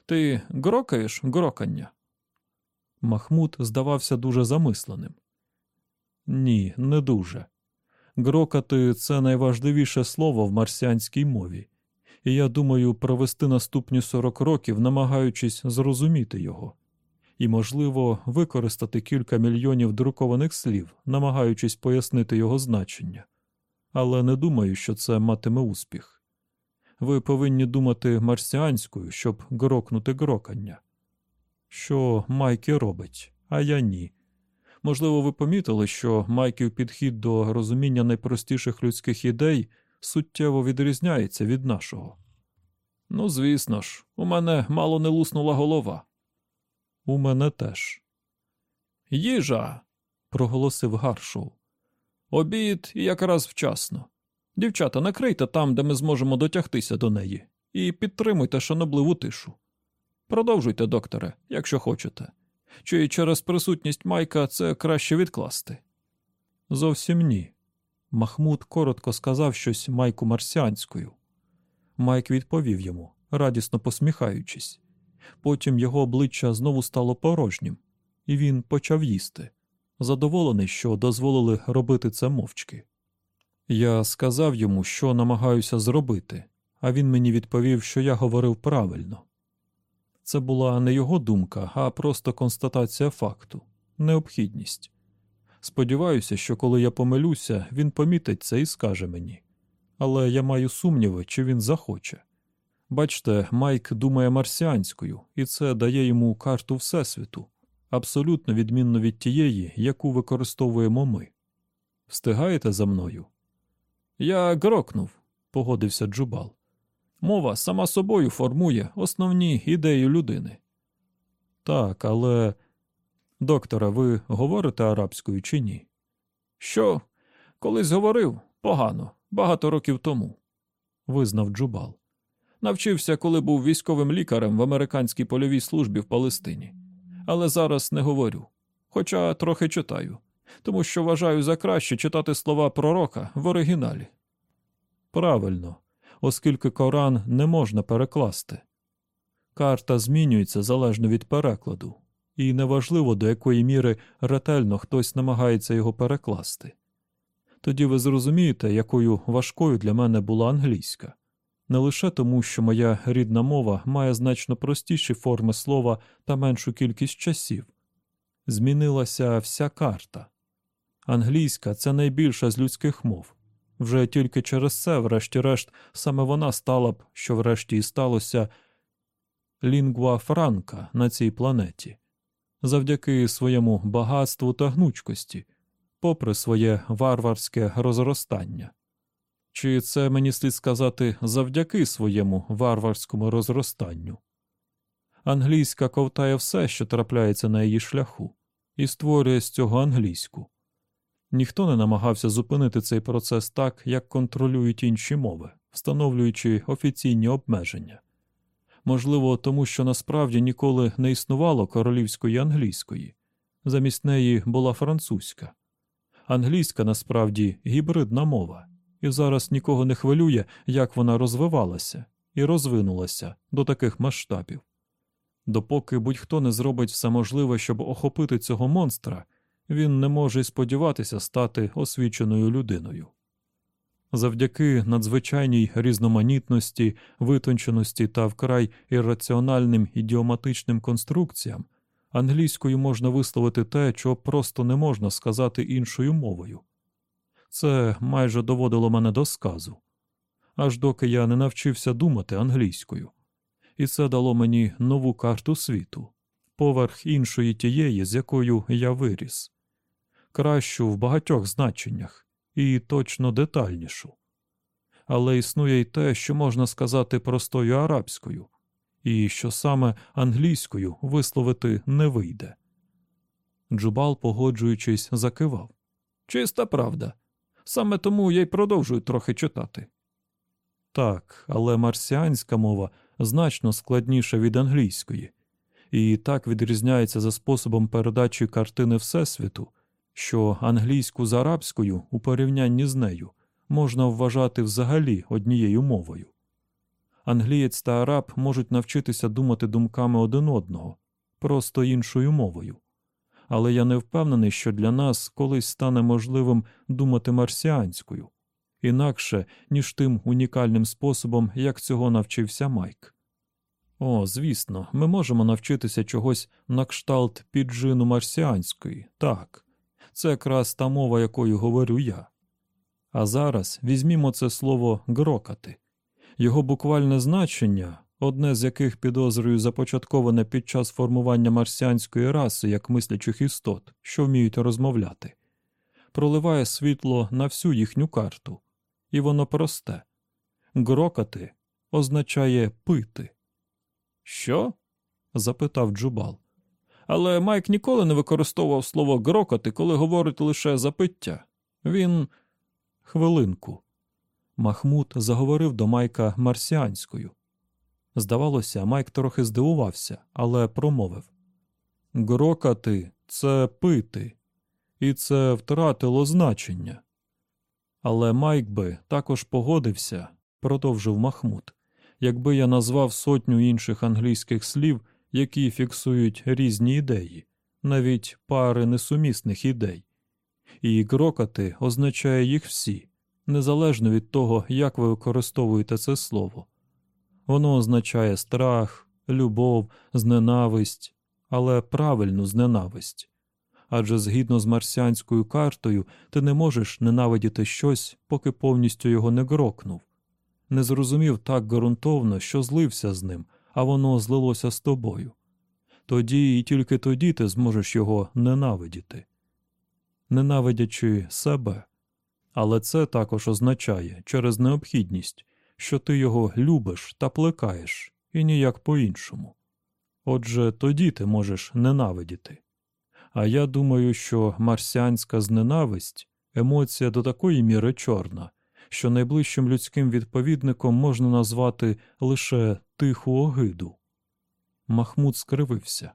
Ти грокаєш грокання? Махмуд здавався дуже замисленим. Ні, не дуже. Грокати це найважливіше слово в марсіанській мові, і я думаю провести наступні 40 років, намагаючись зрозуміти його, і, можливо, використати кілька мільйонів друкованих слів, намагаючись пояснити його значення. Але не думаю, що це матиме успіх. Ви повинні думати марсіанською, щоб грокнути грокання. Що Майкі робить, а я ні. Можливо, ви помітили, що Майків підхід до розуміння найпростіших людських ідей суттєво відрізняється від нашого. Ну, звісно ж, у мене мало не луснула голова. У мене теж, Їжа. проголосив Гаршоу. Обід і якраз вчасно. Дівчата, накрийте там, де ми зможемо дотягтися до неї, і підтримуйте шанобливу тишу. Продовжуйте, докторе, якщо хочете. Чи через присутність Майка це краще відкласти? Зовсім ні. Махмуд коротко сказав щось Майку марсіанською. Майк відповів йому, радісно посміхаючись. Потім його обличчя знову стало порожнім, і він почав їсти, задоволений, що дозволили робити це мовчки. Я сказав йому, що намагаюся зробити, а він мені відповів, що я говорив правильно. Це була не його думка, а просто констатація факту, необхідність. Сподіваюся, що коли я помилюся, він помітить це і скаже мені. Але я маю сумніви, чи він захоче. Бачте, Майк думає марсіанською, і це дає йому карту Всесвіту, абсолютно відмінно від тієї, яку використовуємо ми. Встигаєте за мною? Я грокнув, погодився Джубал. Мова сама собою формує основні ідеї людини. Так, але. Докторе, ви говорите арабською чи ні? Що? Колись говорив погано, багато років тому. Визнав Джубал. Навчився, коли був військовим лікарем в американській польовій службі в Палестині. Але зараз не говорю, хоча трохи читаю, тому що вважаю за краще читати слова пророка в оригіналі. Правильно, оскільки Коран не можна перекласти. Карта змінюється залежно від перекладу, і неважливо, до якої міри ретельно хтось намагається його перекласти. Тоді ви зрозумієте, якою важкою для мене була англійська. Не лише тому, що моя рідна мова має значно простіші форми слова та меншу кількість часів. Змінилася вся карта. Англійська це найбільша з людських мов. Вже тільки через це, врешті-решт, саме вона стала б, що врешті і сталося, лінгва франка на цій планеті, завдяки своєму багатству та гнучкості, попри своє варварське розростання. Чи це мені слід сказати завдяки своєму варварському розростанню? Англійська ковтає все, що трапляється на її шляху, і створює з цього англійську. Ніхто не намагався зупинити цей процес так, як контролюють інші мови, встановлюючи офіційні обмеження. Можливо, тому що насправді ніколи не існувало королівської англійської, замість неї була французька. Англійська насправді гібридна мова, і зараз нікого не хвилює, як вона розвивалася і розвинулася до таких масштабів. Допоки будь-хто не зробить все можливе, щоб охопити цього монстра, він не може й сподіватися стати освіченою людиною. Завдяки надзвичайній різноманітності, витонченості та вкрай ірраціональним ідіоматичним конструкціям англійською можна висловити те, чого просто не можна сказати іншою мовою. Це майже доводило мене до сказу, аж доки я не навчився думати англійською, і це дало мені нову карту світу, поверх іншої тієї, з якою я виріс, кращу в багатьох значеннях і точно детальнішу. Але існує й те, що можна сказати простою арабською, і що саме англійською висловити не вийде. Джубал, погоджуючись, закивав. Чиста правда. Саме тому я й продовжую трохи читати. Так, але марсіанська мова значно складніша від англійської, і так відрізняється за способом передачі картини Всесвіту, що англійську з арабською у порівнянні з нею можна вважати взагалі однією мовою. Англієць та араб можуть навчитися думати думками один одного, просто іншою мовою. але я не впевнений, що для нас колись стане можливим думати марсіанською, інакше, ніж тим унікальним способом, як цього навчився Майк. О, звісно, ми можемо навчитися чогось на кшталт піджину марсіанської, так, це якраз та мова, якою говорю я. А зараз візьмімо це слово грокати. Його буквальне значення, одне з яких підозрюю започатковане під час формування марсіанської раси як мислячих істот, що вміють розмовляти, проливає світло на всю їхню карту, і воно просте. Грокати означає пити. Що? запитав Джубал. Але Майк ніколи не використовував слово грокати, коли говорить лише за пиття. Він. Хвилинку. Махмуд заговорив до Майка марсіанською. Здавалося, Майк трохи здивувався, але промовив Грокати це пити, і це втратило значення. Але Майк би також погодився, продовжив Махмуд, якби я назвав сотню інших англійських слів, які фіксують різні ідеї, навіть пари несумісних ідей. І грокати означає їх всі, незалежно від того, як ви використовуєте це слово. Воно означає страх, любов, зненависть, але правильну зненависть. Адже згідно з марсіанською картою ти не можеш ненавидіти щось, поки повністю його не грокнув. Не зрозумів так ґрунтовно, що злився з ним, а воно злилося з тобою. Тоді і тільки тоді ти зможеш його ненавидіти, ненавидячи себе. Але це також означає через необхідність, що ти його любиш та плекаєш, і ніяк по-іншому. Отже, тоді ти можеш ненавидіти. А я думаю, що марсіанська зненависть емоція до такої міри чорна, що найближчим людським відповідником можна назвати лише тиху огиду. Махмуд скривився.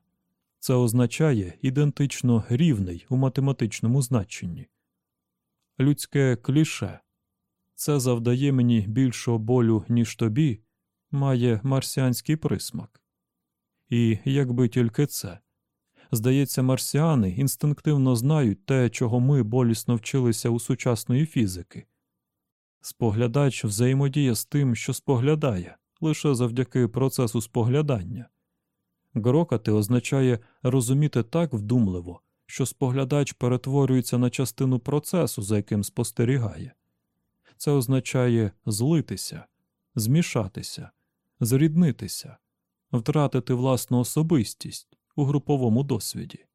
Це означає ідентично рівний у математичному значенні. Людське кліше це завдає мені більшого болю, ніж тобі, має марсіанський присмак. І якби тільки це. Здається, марсіани інстинктивно знають те, чого ми болісно вчилися у сучасної фізики. Споглядач взаємодіє з тим, що споглядає, лише завдяки процесу споглядання. Грокати означає розуміти так вдумливо, що споглядач перетворюється на частину процесу, за яким спостерігає. Це означає злитися, змішатися, зріднитися, втратити власну особистість у груповому досвіді.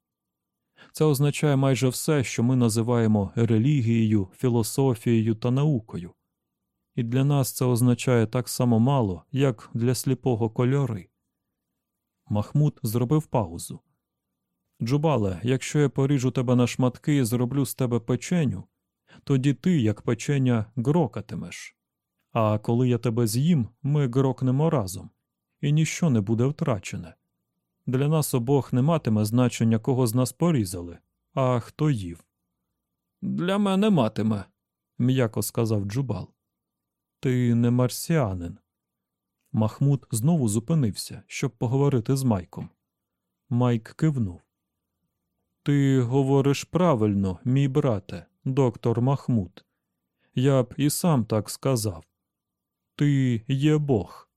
Це означає майже все, що ми називаємо релігією, філософією та наукою. І для нас це означає так само мало, як для сліпого кольори. Махмуд зробив паузу. Джубале, якщо я поріжу тебе на шматки і зроблю з тебе печеню, тоді ти, як печеня, грокатимеш. А коли я тебе з'їм, ми грокнемо разом, і ніщо не буде втрачене. Для нас обох не матиме значення, кого з нас порізали, а хто їв. Для мене матиме, м'яко сказав Джубал. Ти не марсіанин. Махмуд знову зупинився, щоб поговорити з Майком. Майк кивнув. Ти говориш правильно, мій брате, доктор Махмуд. Я б і сам так сказав. Ти є Бог.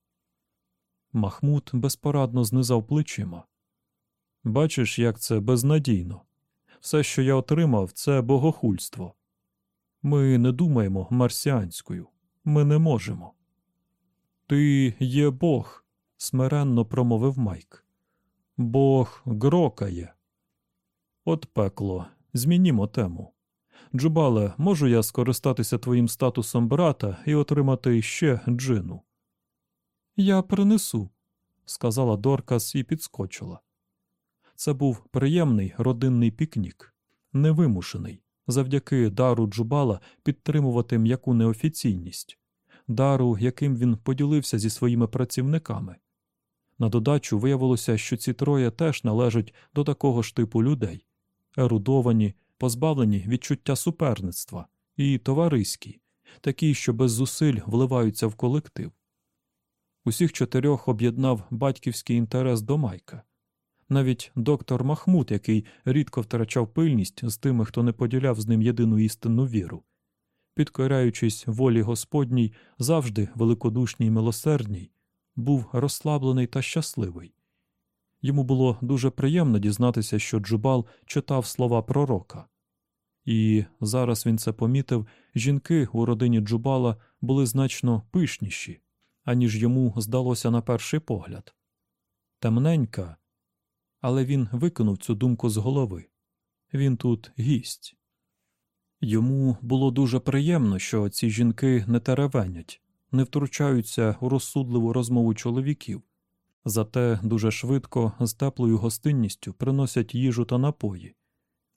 Махмуд безпорадно знизав плечима. Бачиш, як це безнадійно. Все, що я отримав, це богохульство. Ми не думаємо марсіанською, ми не можемо. Ти є Бог, смиренно промовив Майк. Бог грокає. От пекло, змінімо тему. Джубале, можу я скористатися твоїм статусом брата і отримати ще джину? Я принесу, сказала Доркас і підскочила. Це був приємний родинний пікнік, невимушений, завдяки дару Джубала підтримувати м'яку неофіційність, дару, яким він поділився зі своїми працівниками. На додачу виявилося, що ці троє теж належать до такого ж типу людей ерудовані, позбавлені відчуття суперництва і товариські, такі, що без зусиль вливаються в колектив. Усіх чотирьох об'єднав батьківський інтерес до Майка. Навіть доктор Махмуд, який рідко втрачав пильність з тими, хто не поділяв з ним єдину істинну віру, підкоряючись волі Господній, завжди великодушній і милосердній, був розслаблений та щасливий. Йому було дуже приємно дізнатися, що Джубал читав слова пророка. І зараз він це помітив, жінки у родині Джубала були значно пишніші, аніж йому здалося на перший погляд. Темненька, але він викинув цю думку з голови. Він тут гість. Йому було дуже приємно, що ці жінки не теревенять, не втручаються у розсудливу розмову чоловіків, зате дуже швидко з теплою гостинністю приносять їжу та напої.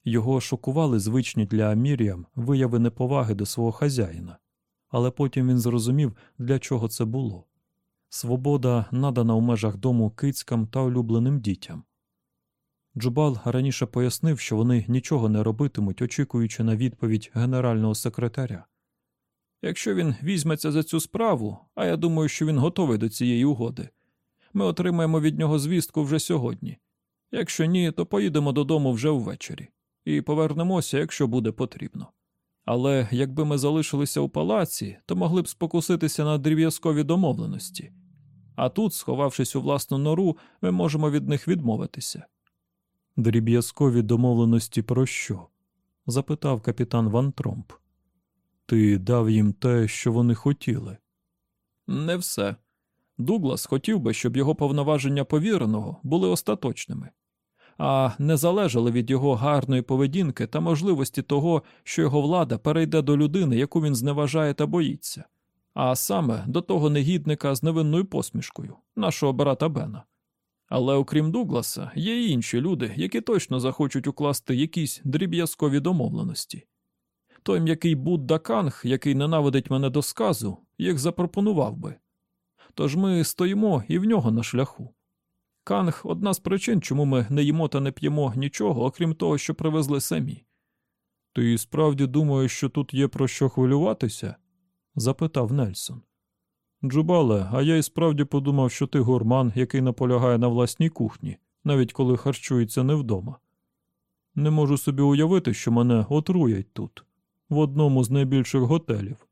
Його шокували звичні для Мір'ям вияви неповаги до свого хазяїна, але потім він зрозумів, для чого це було. Свобода надана у межах дому кицькам та улюбленим дітям. Джубал раніше пояснив, що вони нічого не робитимуть, очікуючи на відповідь генерального секретаря. Якщо він візьметься за цю справу, а я думаю, що він готовий до цієї угоди, ми отримаємо від нього звістку вже сьогодні. Якщо ні, то поїдемо додому вже ввечері і повернемося, якщо буде потрібно. Але якби ми залишилися у палаці, то могли б спокуситися на дрів'язкові домовленості. А тут, сховавшись у власну нору, ми можемо від них відмовитися. Дріб'язкові домовленості про що? запитав капітан Ван Тромп. Ти дав їм те, що вони хотіли. Не все. Дуглас хотів би, щоб його повноваження повіреного були остаточними, а не залежали від його гарної поведінки та можливості того, що його влада перейде до людини, яку він зневажає та боїться, а саме до того негідника з невинною посмішкою, нашого брата Бена. Але окрім Дугласа, є й інші люди, які точно захочуть укласти якісь дріб'язкові домовленості. Той м'який Будда Канг, який ненавидить мене до сказу, їх запропонував би. Тож ми стоїмо і в нього на шляху. Канг одна з причин, чому ми не їмо та не п'ємо нічого, окрім того, що привезли самі. Ти справді думаєш, що тут є про що хвилюватися? запитав Нельсон. Джубале, а я і справді подумав, що ти гурман, який наполягає на власній кухні, навіть коли харчується не вдома. Не можу собі уявити, що мене отруять тут, в одному з найбільших готелів.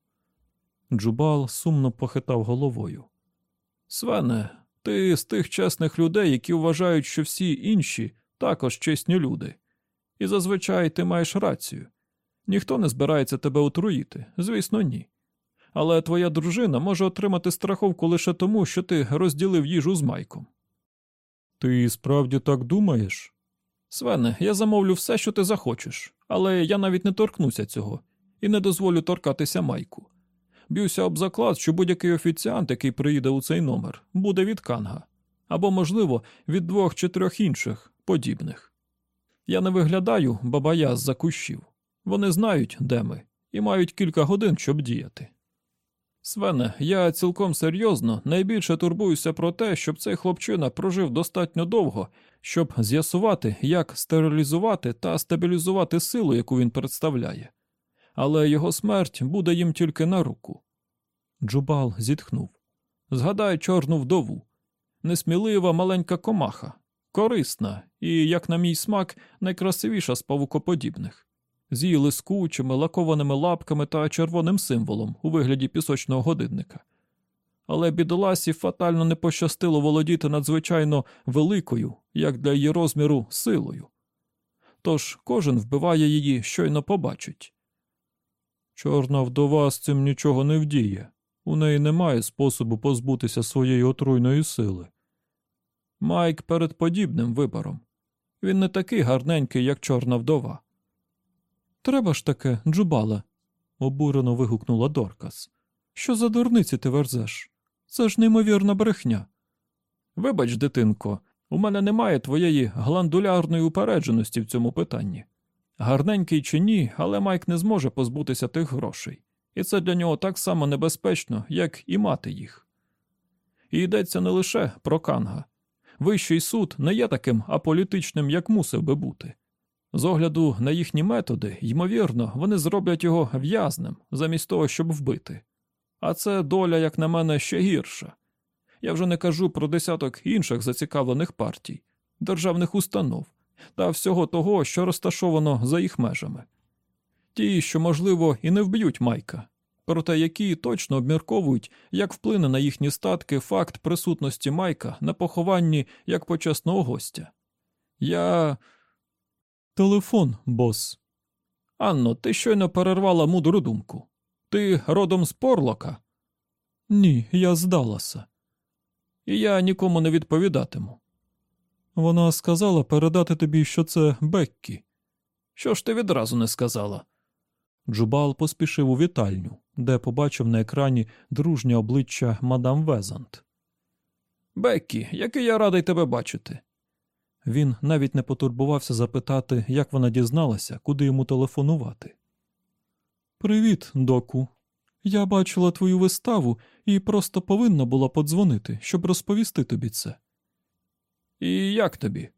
Джубал сумно похитав головою. Свене, ти з тих чесних людей, які вважають, що всі інші також чесні люди. І зазвичай ти маєш рацію. Ніхто не збирається тебе отруїти, звісно, ні. Але твоя дружина може отримати страховку лише тому, що ти розділив їжу з майком. Ти справді так думаєш? Свене, я замовлю все, що ти захочеш, але я навіть не торкнуся цього і не дозволю торкатися майку. Б'юся об заклад, що будь-який офіціант, який приїде у цей номер, буде від канга, або, можливо, від двох чи трьох інших подібних. Я не виглядаю бабая з за кущів. Вони знають, де ми, і мають кілька годин, щоб діяти. Свене, я цілком серйозно найбільше турбуюся про те, щоб цей хлопчина прожив достатньо довго, щоб з'ясувати, як стерилізувати та стабілізувати силу, яку він представляє. Але його смерть буде їм тільки на руку. Джубал зітхнув. Згадай чорну вдову. Несмілива маленька комаха, корисна і, як на мій смак, найкрасивіша з павукоподібних з її лискучими, лакованими лапками та червоним символом у вигляді пісочного годинника. Але бідоласі фатально не пощастило володіти надзвичайно великою, як для її розміру, силою. Тож кожен вбиває її, щойно побачить. Чорна вдова з цим нічого не вдіє. У неї немає способу позбутися своєї отруйної сили. Майк перед подібним вибором. Він не такий гарненький, як чорна вдова. Треба ж таке, Джубале, обурено вигукнула Доркас. Що за дурниці ти верзеш? Це ж неймовірна брехня. Вибач, дитинко, у мене немає твоєї гландулярної упередженості в цьому питанні. Гарненький чи ні, але Майк не зможе позбутися тих грошей, і це для нього так само небезпечно, як і мати їх. І йдеться не лише про Канга. Вищий суд не є таким аполітичним, як мусив би бути. З огляду на їхні методи, ймовірно, вони зроблять його в'язним, замість того, щоб вбити. А це доля, як на мене, ще гірша. Я вже не кажу про десяток інших зацікавлених партій. державних установ та всього того, що розташовано за їх межами. Ті, що, можливо, і не вб'ють Майка, проте які точно обмірковують, як вплине на їхні статки факт присутності Майка на похованні як почесного гостя. Я. Телефон, бос. Анно, ти щойно перервала мудру думку. Ти родом з Порлока? Ні, я з Далласа. І я нікому не відповідатиму. Вона сказала передати тобі, що це Беккі. Що ж ти відразу не сказала? Джубал поспішив у вітальню, де побачив на екрані дружнє обличчя мадам Везант. Беккі, який я радий тебе бачити. Він навіть не потурбувався запитати, як вона дізналася, куди йому телефонувати. Привіт, доку. Я бачила твою виставу і просто повинна була подзвонити, щоб розповісти тобі це. І як тобі?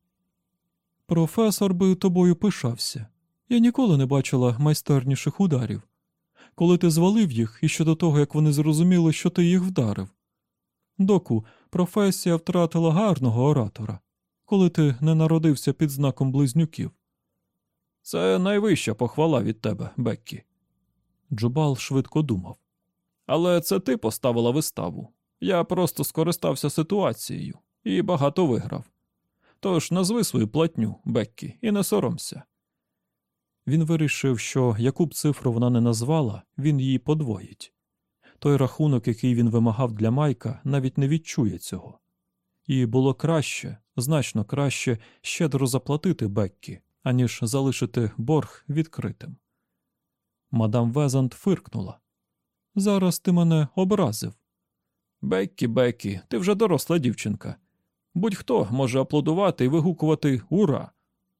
Професор би тобою пишався. Я ніколи не бачила майстерніших ударів. Коли ти звалив їх і щодо того, як вони зрозуміли, що ти їх вдарив. Доку, професія втратила гарного оратора, коли ти не народився під знаком близнюків. Це найвища похвала від тебе, Беккі. Джубал швидко думав. Але це ти поставила виставу. Я просто скористався ситуацією і багато виграв. Тож назви свою платню, Беккі, і не соромся. Він вирішив, що яку б цифру вона не назвала, він її подвоїть. Той рахунок, який він вимагав для Майка, навіть не відчує цього. І було краще, значно краще щедро заплатити Беккі, аніж залишити борг відкритим. Мадам Везант фиркнула. Зараз ти мене образив. Беккі, Беккі, ти вже доросла дівчинка. Будь-хто може аплодувати і вигукувати Ура!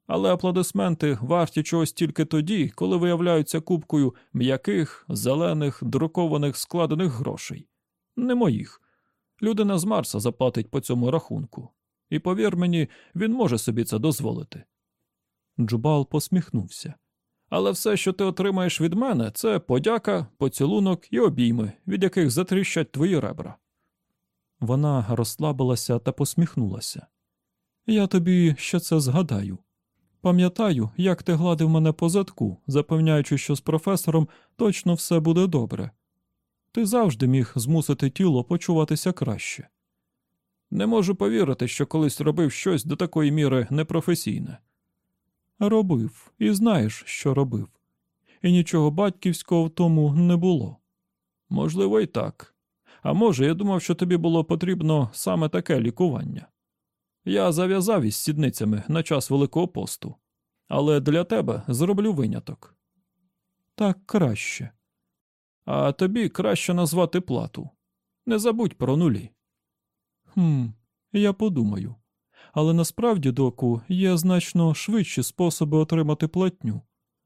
Але аплодисменти варті чогось тільки тоді, коли виявляються купкою м'яких, зелених, друкованих складених грошей. Не моїх. Людина з Марса заплатить по цьому рахунку. І повір мені, він може собі це дозволити. Джубал посміхнувся. Але все, що ти отримаєш від мене, це подяка, поцілунок і обійми, від яких затріщать твої ребра. Вона розслабилася та посміхнулася. Я тобі ще це згадаю. Пам'ятаю, як ти гладив мене по задку, запевняючи, що з професором точно все буде добре. Ти завжди міг змусити тіло почуватися краще. Не можу повірити, що колись робив щось до такої міри непрофесійне. Робив, і знаєш, що робив. І нічого батьківського в тому не було. Можливо, і так. А може, я думав, що тобі було потрібно саме таке лікування. Я зав'язав із сідницями на час Великого посту, але для тебе зроблю виняток. Так краще. А тобі краще назвати плату. Не забудь про нулі. Хм, я подумаю. Але насправді, доку, є значно швидші способи отримати платню,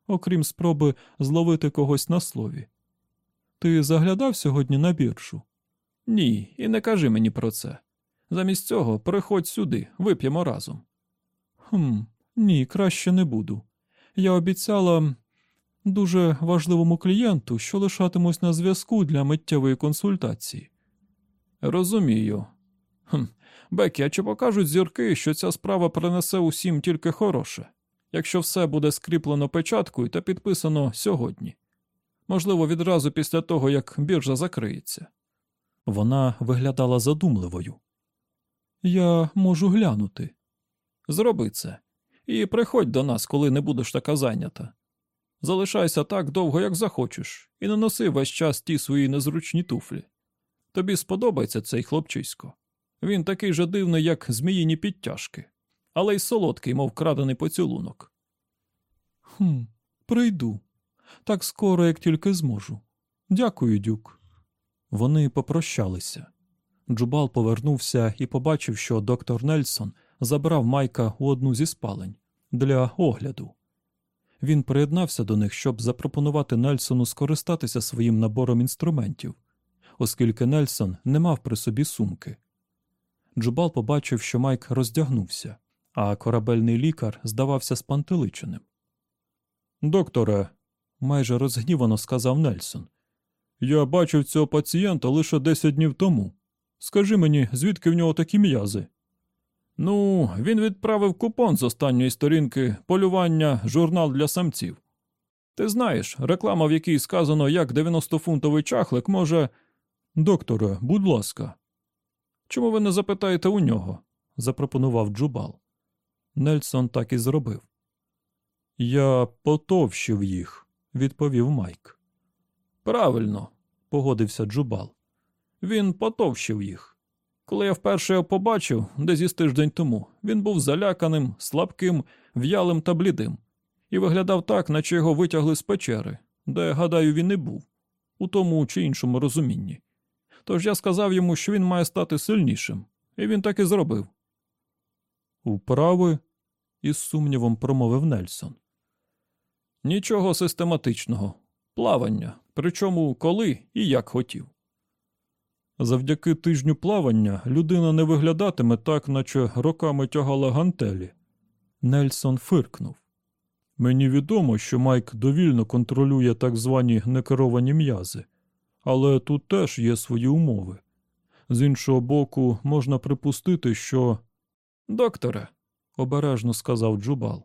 окрім спроби зловити когось на слові. Ти заглядав сьогодні на біржу? Ні, і не кажи мені про це. Замість цього приходь сюди, вип'ємо разом. Хм, ні, краще не буду. Я обіцяла дуже важливому клієнту, що лишатимусь на зв'язку для миттєвої консультації. Розумію. Хм, Бекі, а чи покажуть зірки, що ця справа принесе усім тільки хороше, якщо все буде скріплено печаткою та підписано сьогодні? Можливо, відразу після того, як біржа закриється. Вона виглядала задумливою. Я можу глянути. Зроби це. І приходь до нас, коли не будеш така зайнята. Залишайся так довго, як захочеш, і не носи весь час ті свої незручні туфлі. Тобі сподобається цей хлопчисько. Він такий же дивний, як зміїні підтяжки, але й солодкий, мов крадений поцілунок. Хм, прийду. Так скоро, як тільки зможу. Дякую, дюк. Вони попрощалися. Джубал повернувся і побачив, що доктор Нельсон забрав Майка у одну зі спалень для огляду. Він приєднався до них, щоб запропонувати Нельсону скористатися своїм набором інструментів, оскільки Нельсон не мав при собі сумки. Джубал побачив, що Майк роздягнувся, а корабельний лікар здавався спантеличеним. Докторе, майже розгнівано сказав Нельсон. Я бачив цього пацієнта лише 10 днів тому. Скажи мені, звідки в нього такі м'язи? Ну, він відправив купон з останньої сторінки полювання журнал для самців. Ти знаєш, реклама, в якій сказано, як 90-фунтовий чахлик може. Докторе, будь ласка. Чому ви не запитаєте у нього? запропонував Джубал. Нельсон так і зробив. Я потовщив їх, відповів Майк. Правильно, погодився Джубал. Він потовщив їх. Коли я вперше його побачив, десь із тиждень тому, він був заляканим, слабким, в'ялим та блідим, і виглядав так, наче його витягли з печери, де, гадаю, він і був, у тому чи іншому розумінні. Тож я сказав йому, що він має стати сильнішим, і він так і зробив. Вправи? із сумнівом промовив Нельсон. Нічого систематичного. Плавання, причому коли і як хотів. Завдяки тижню плавання людина не виглядатиме так, наче роками тягала гантелі. Нельсон фиркнув. Мені відомо, що Майк довільно контролює так звані некеровані м'язи, але тут теж є свої умови. З іншого боку, можна припустити, що. Докторе, обережно сказав Джубал,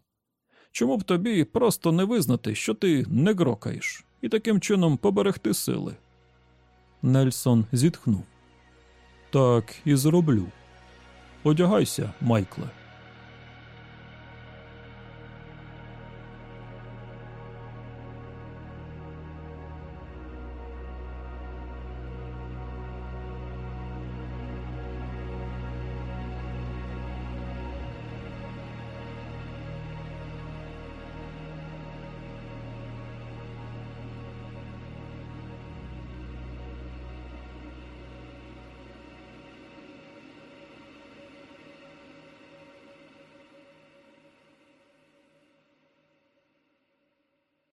чому б тобі просто не визнати, що ти не грокаєш, і таким чином поберегти сили? Нельсон зітхнув. Так і зроблю. Одягайся, Майкле.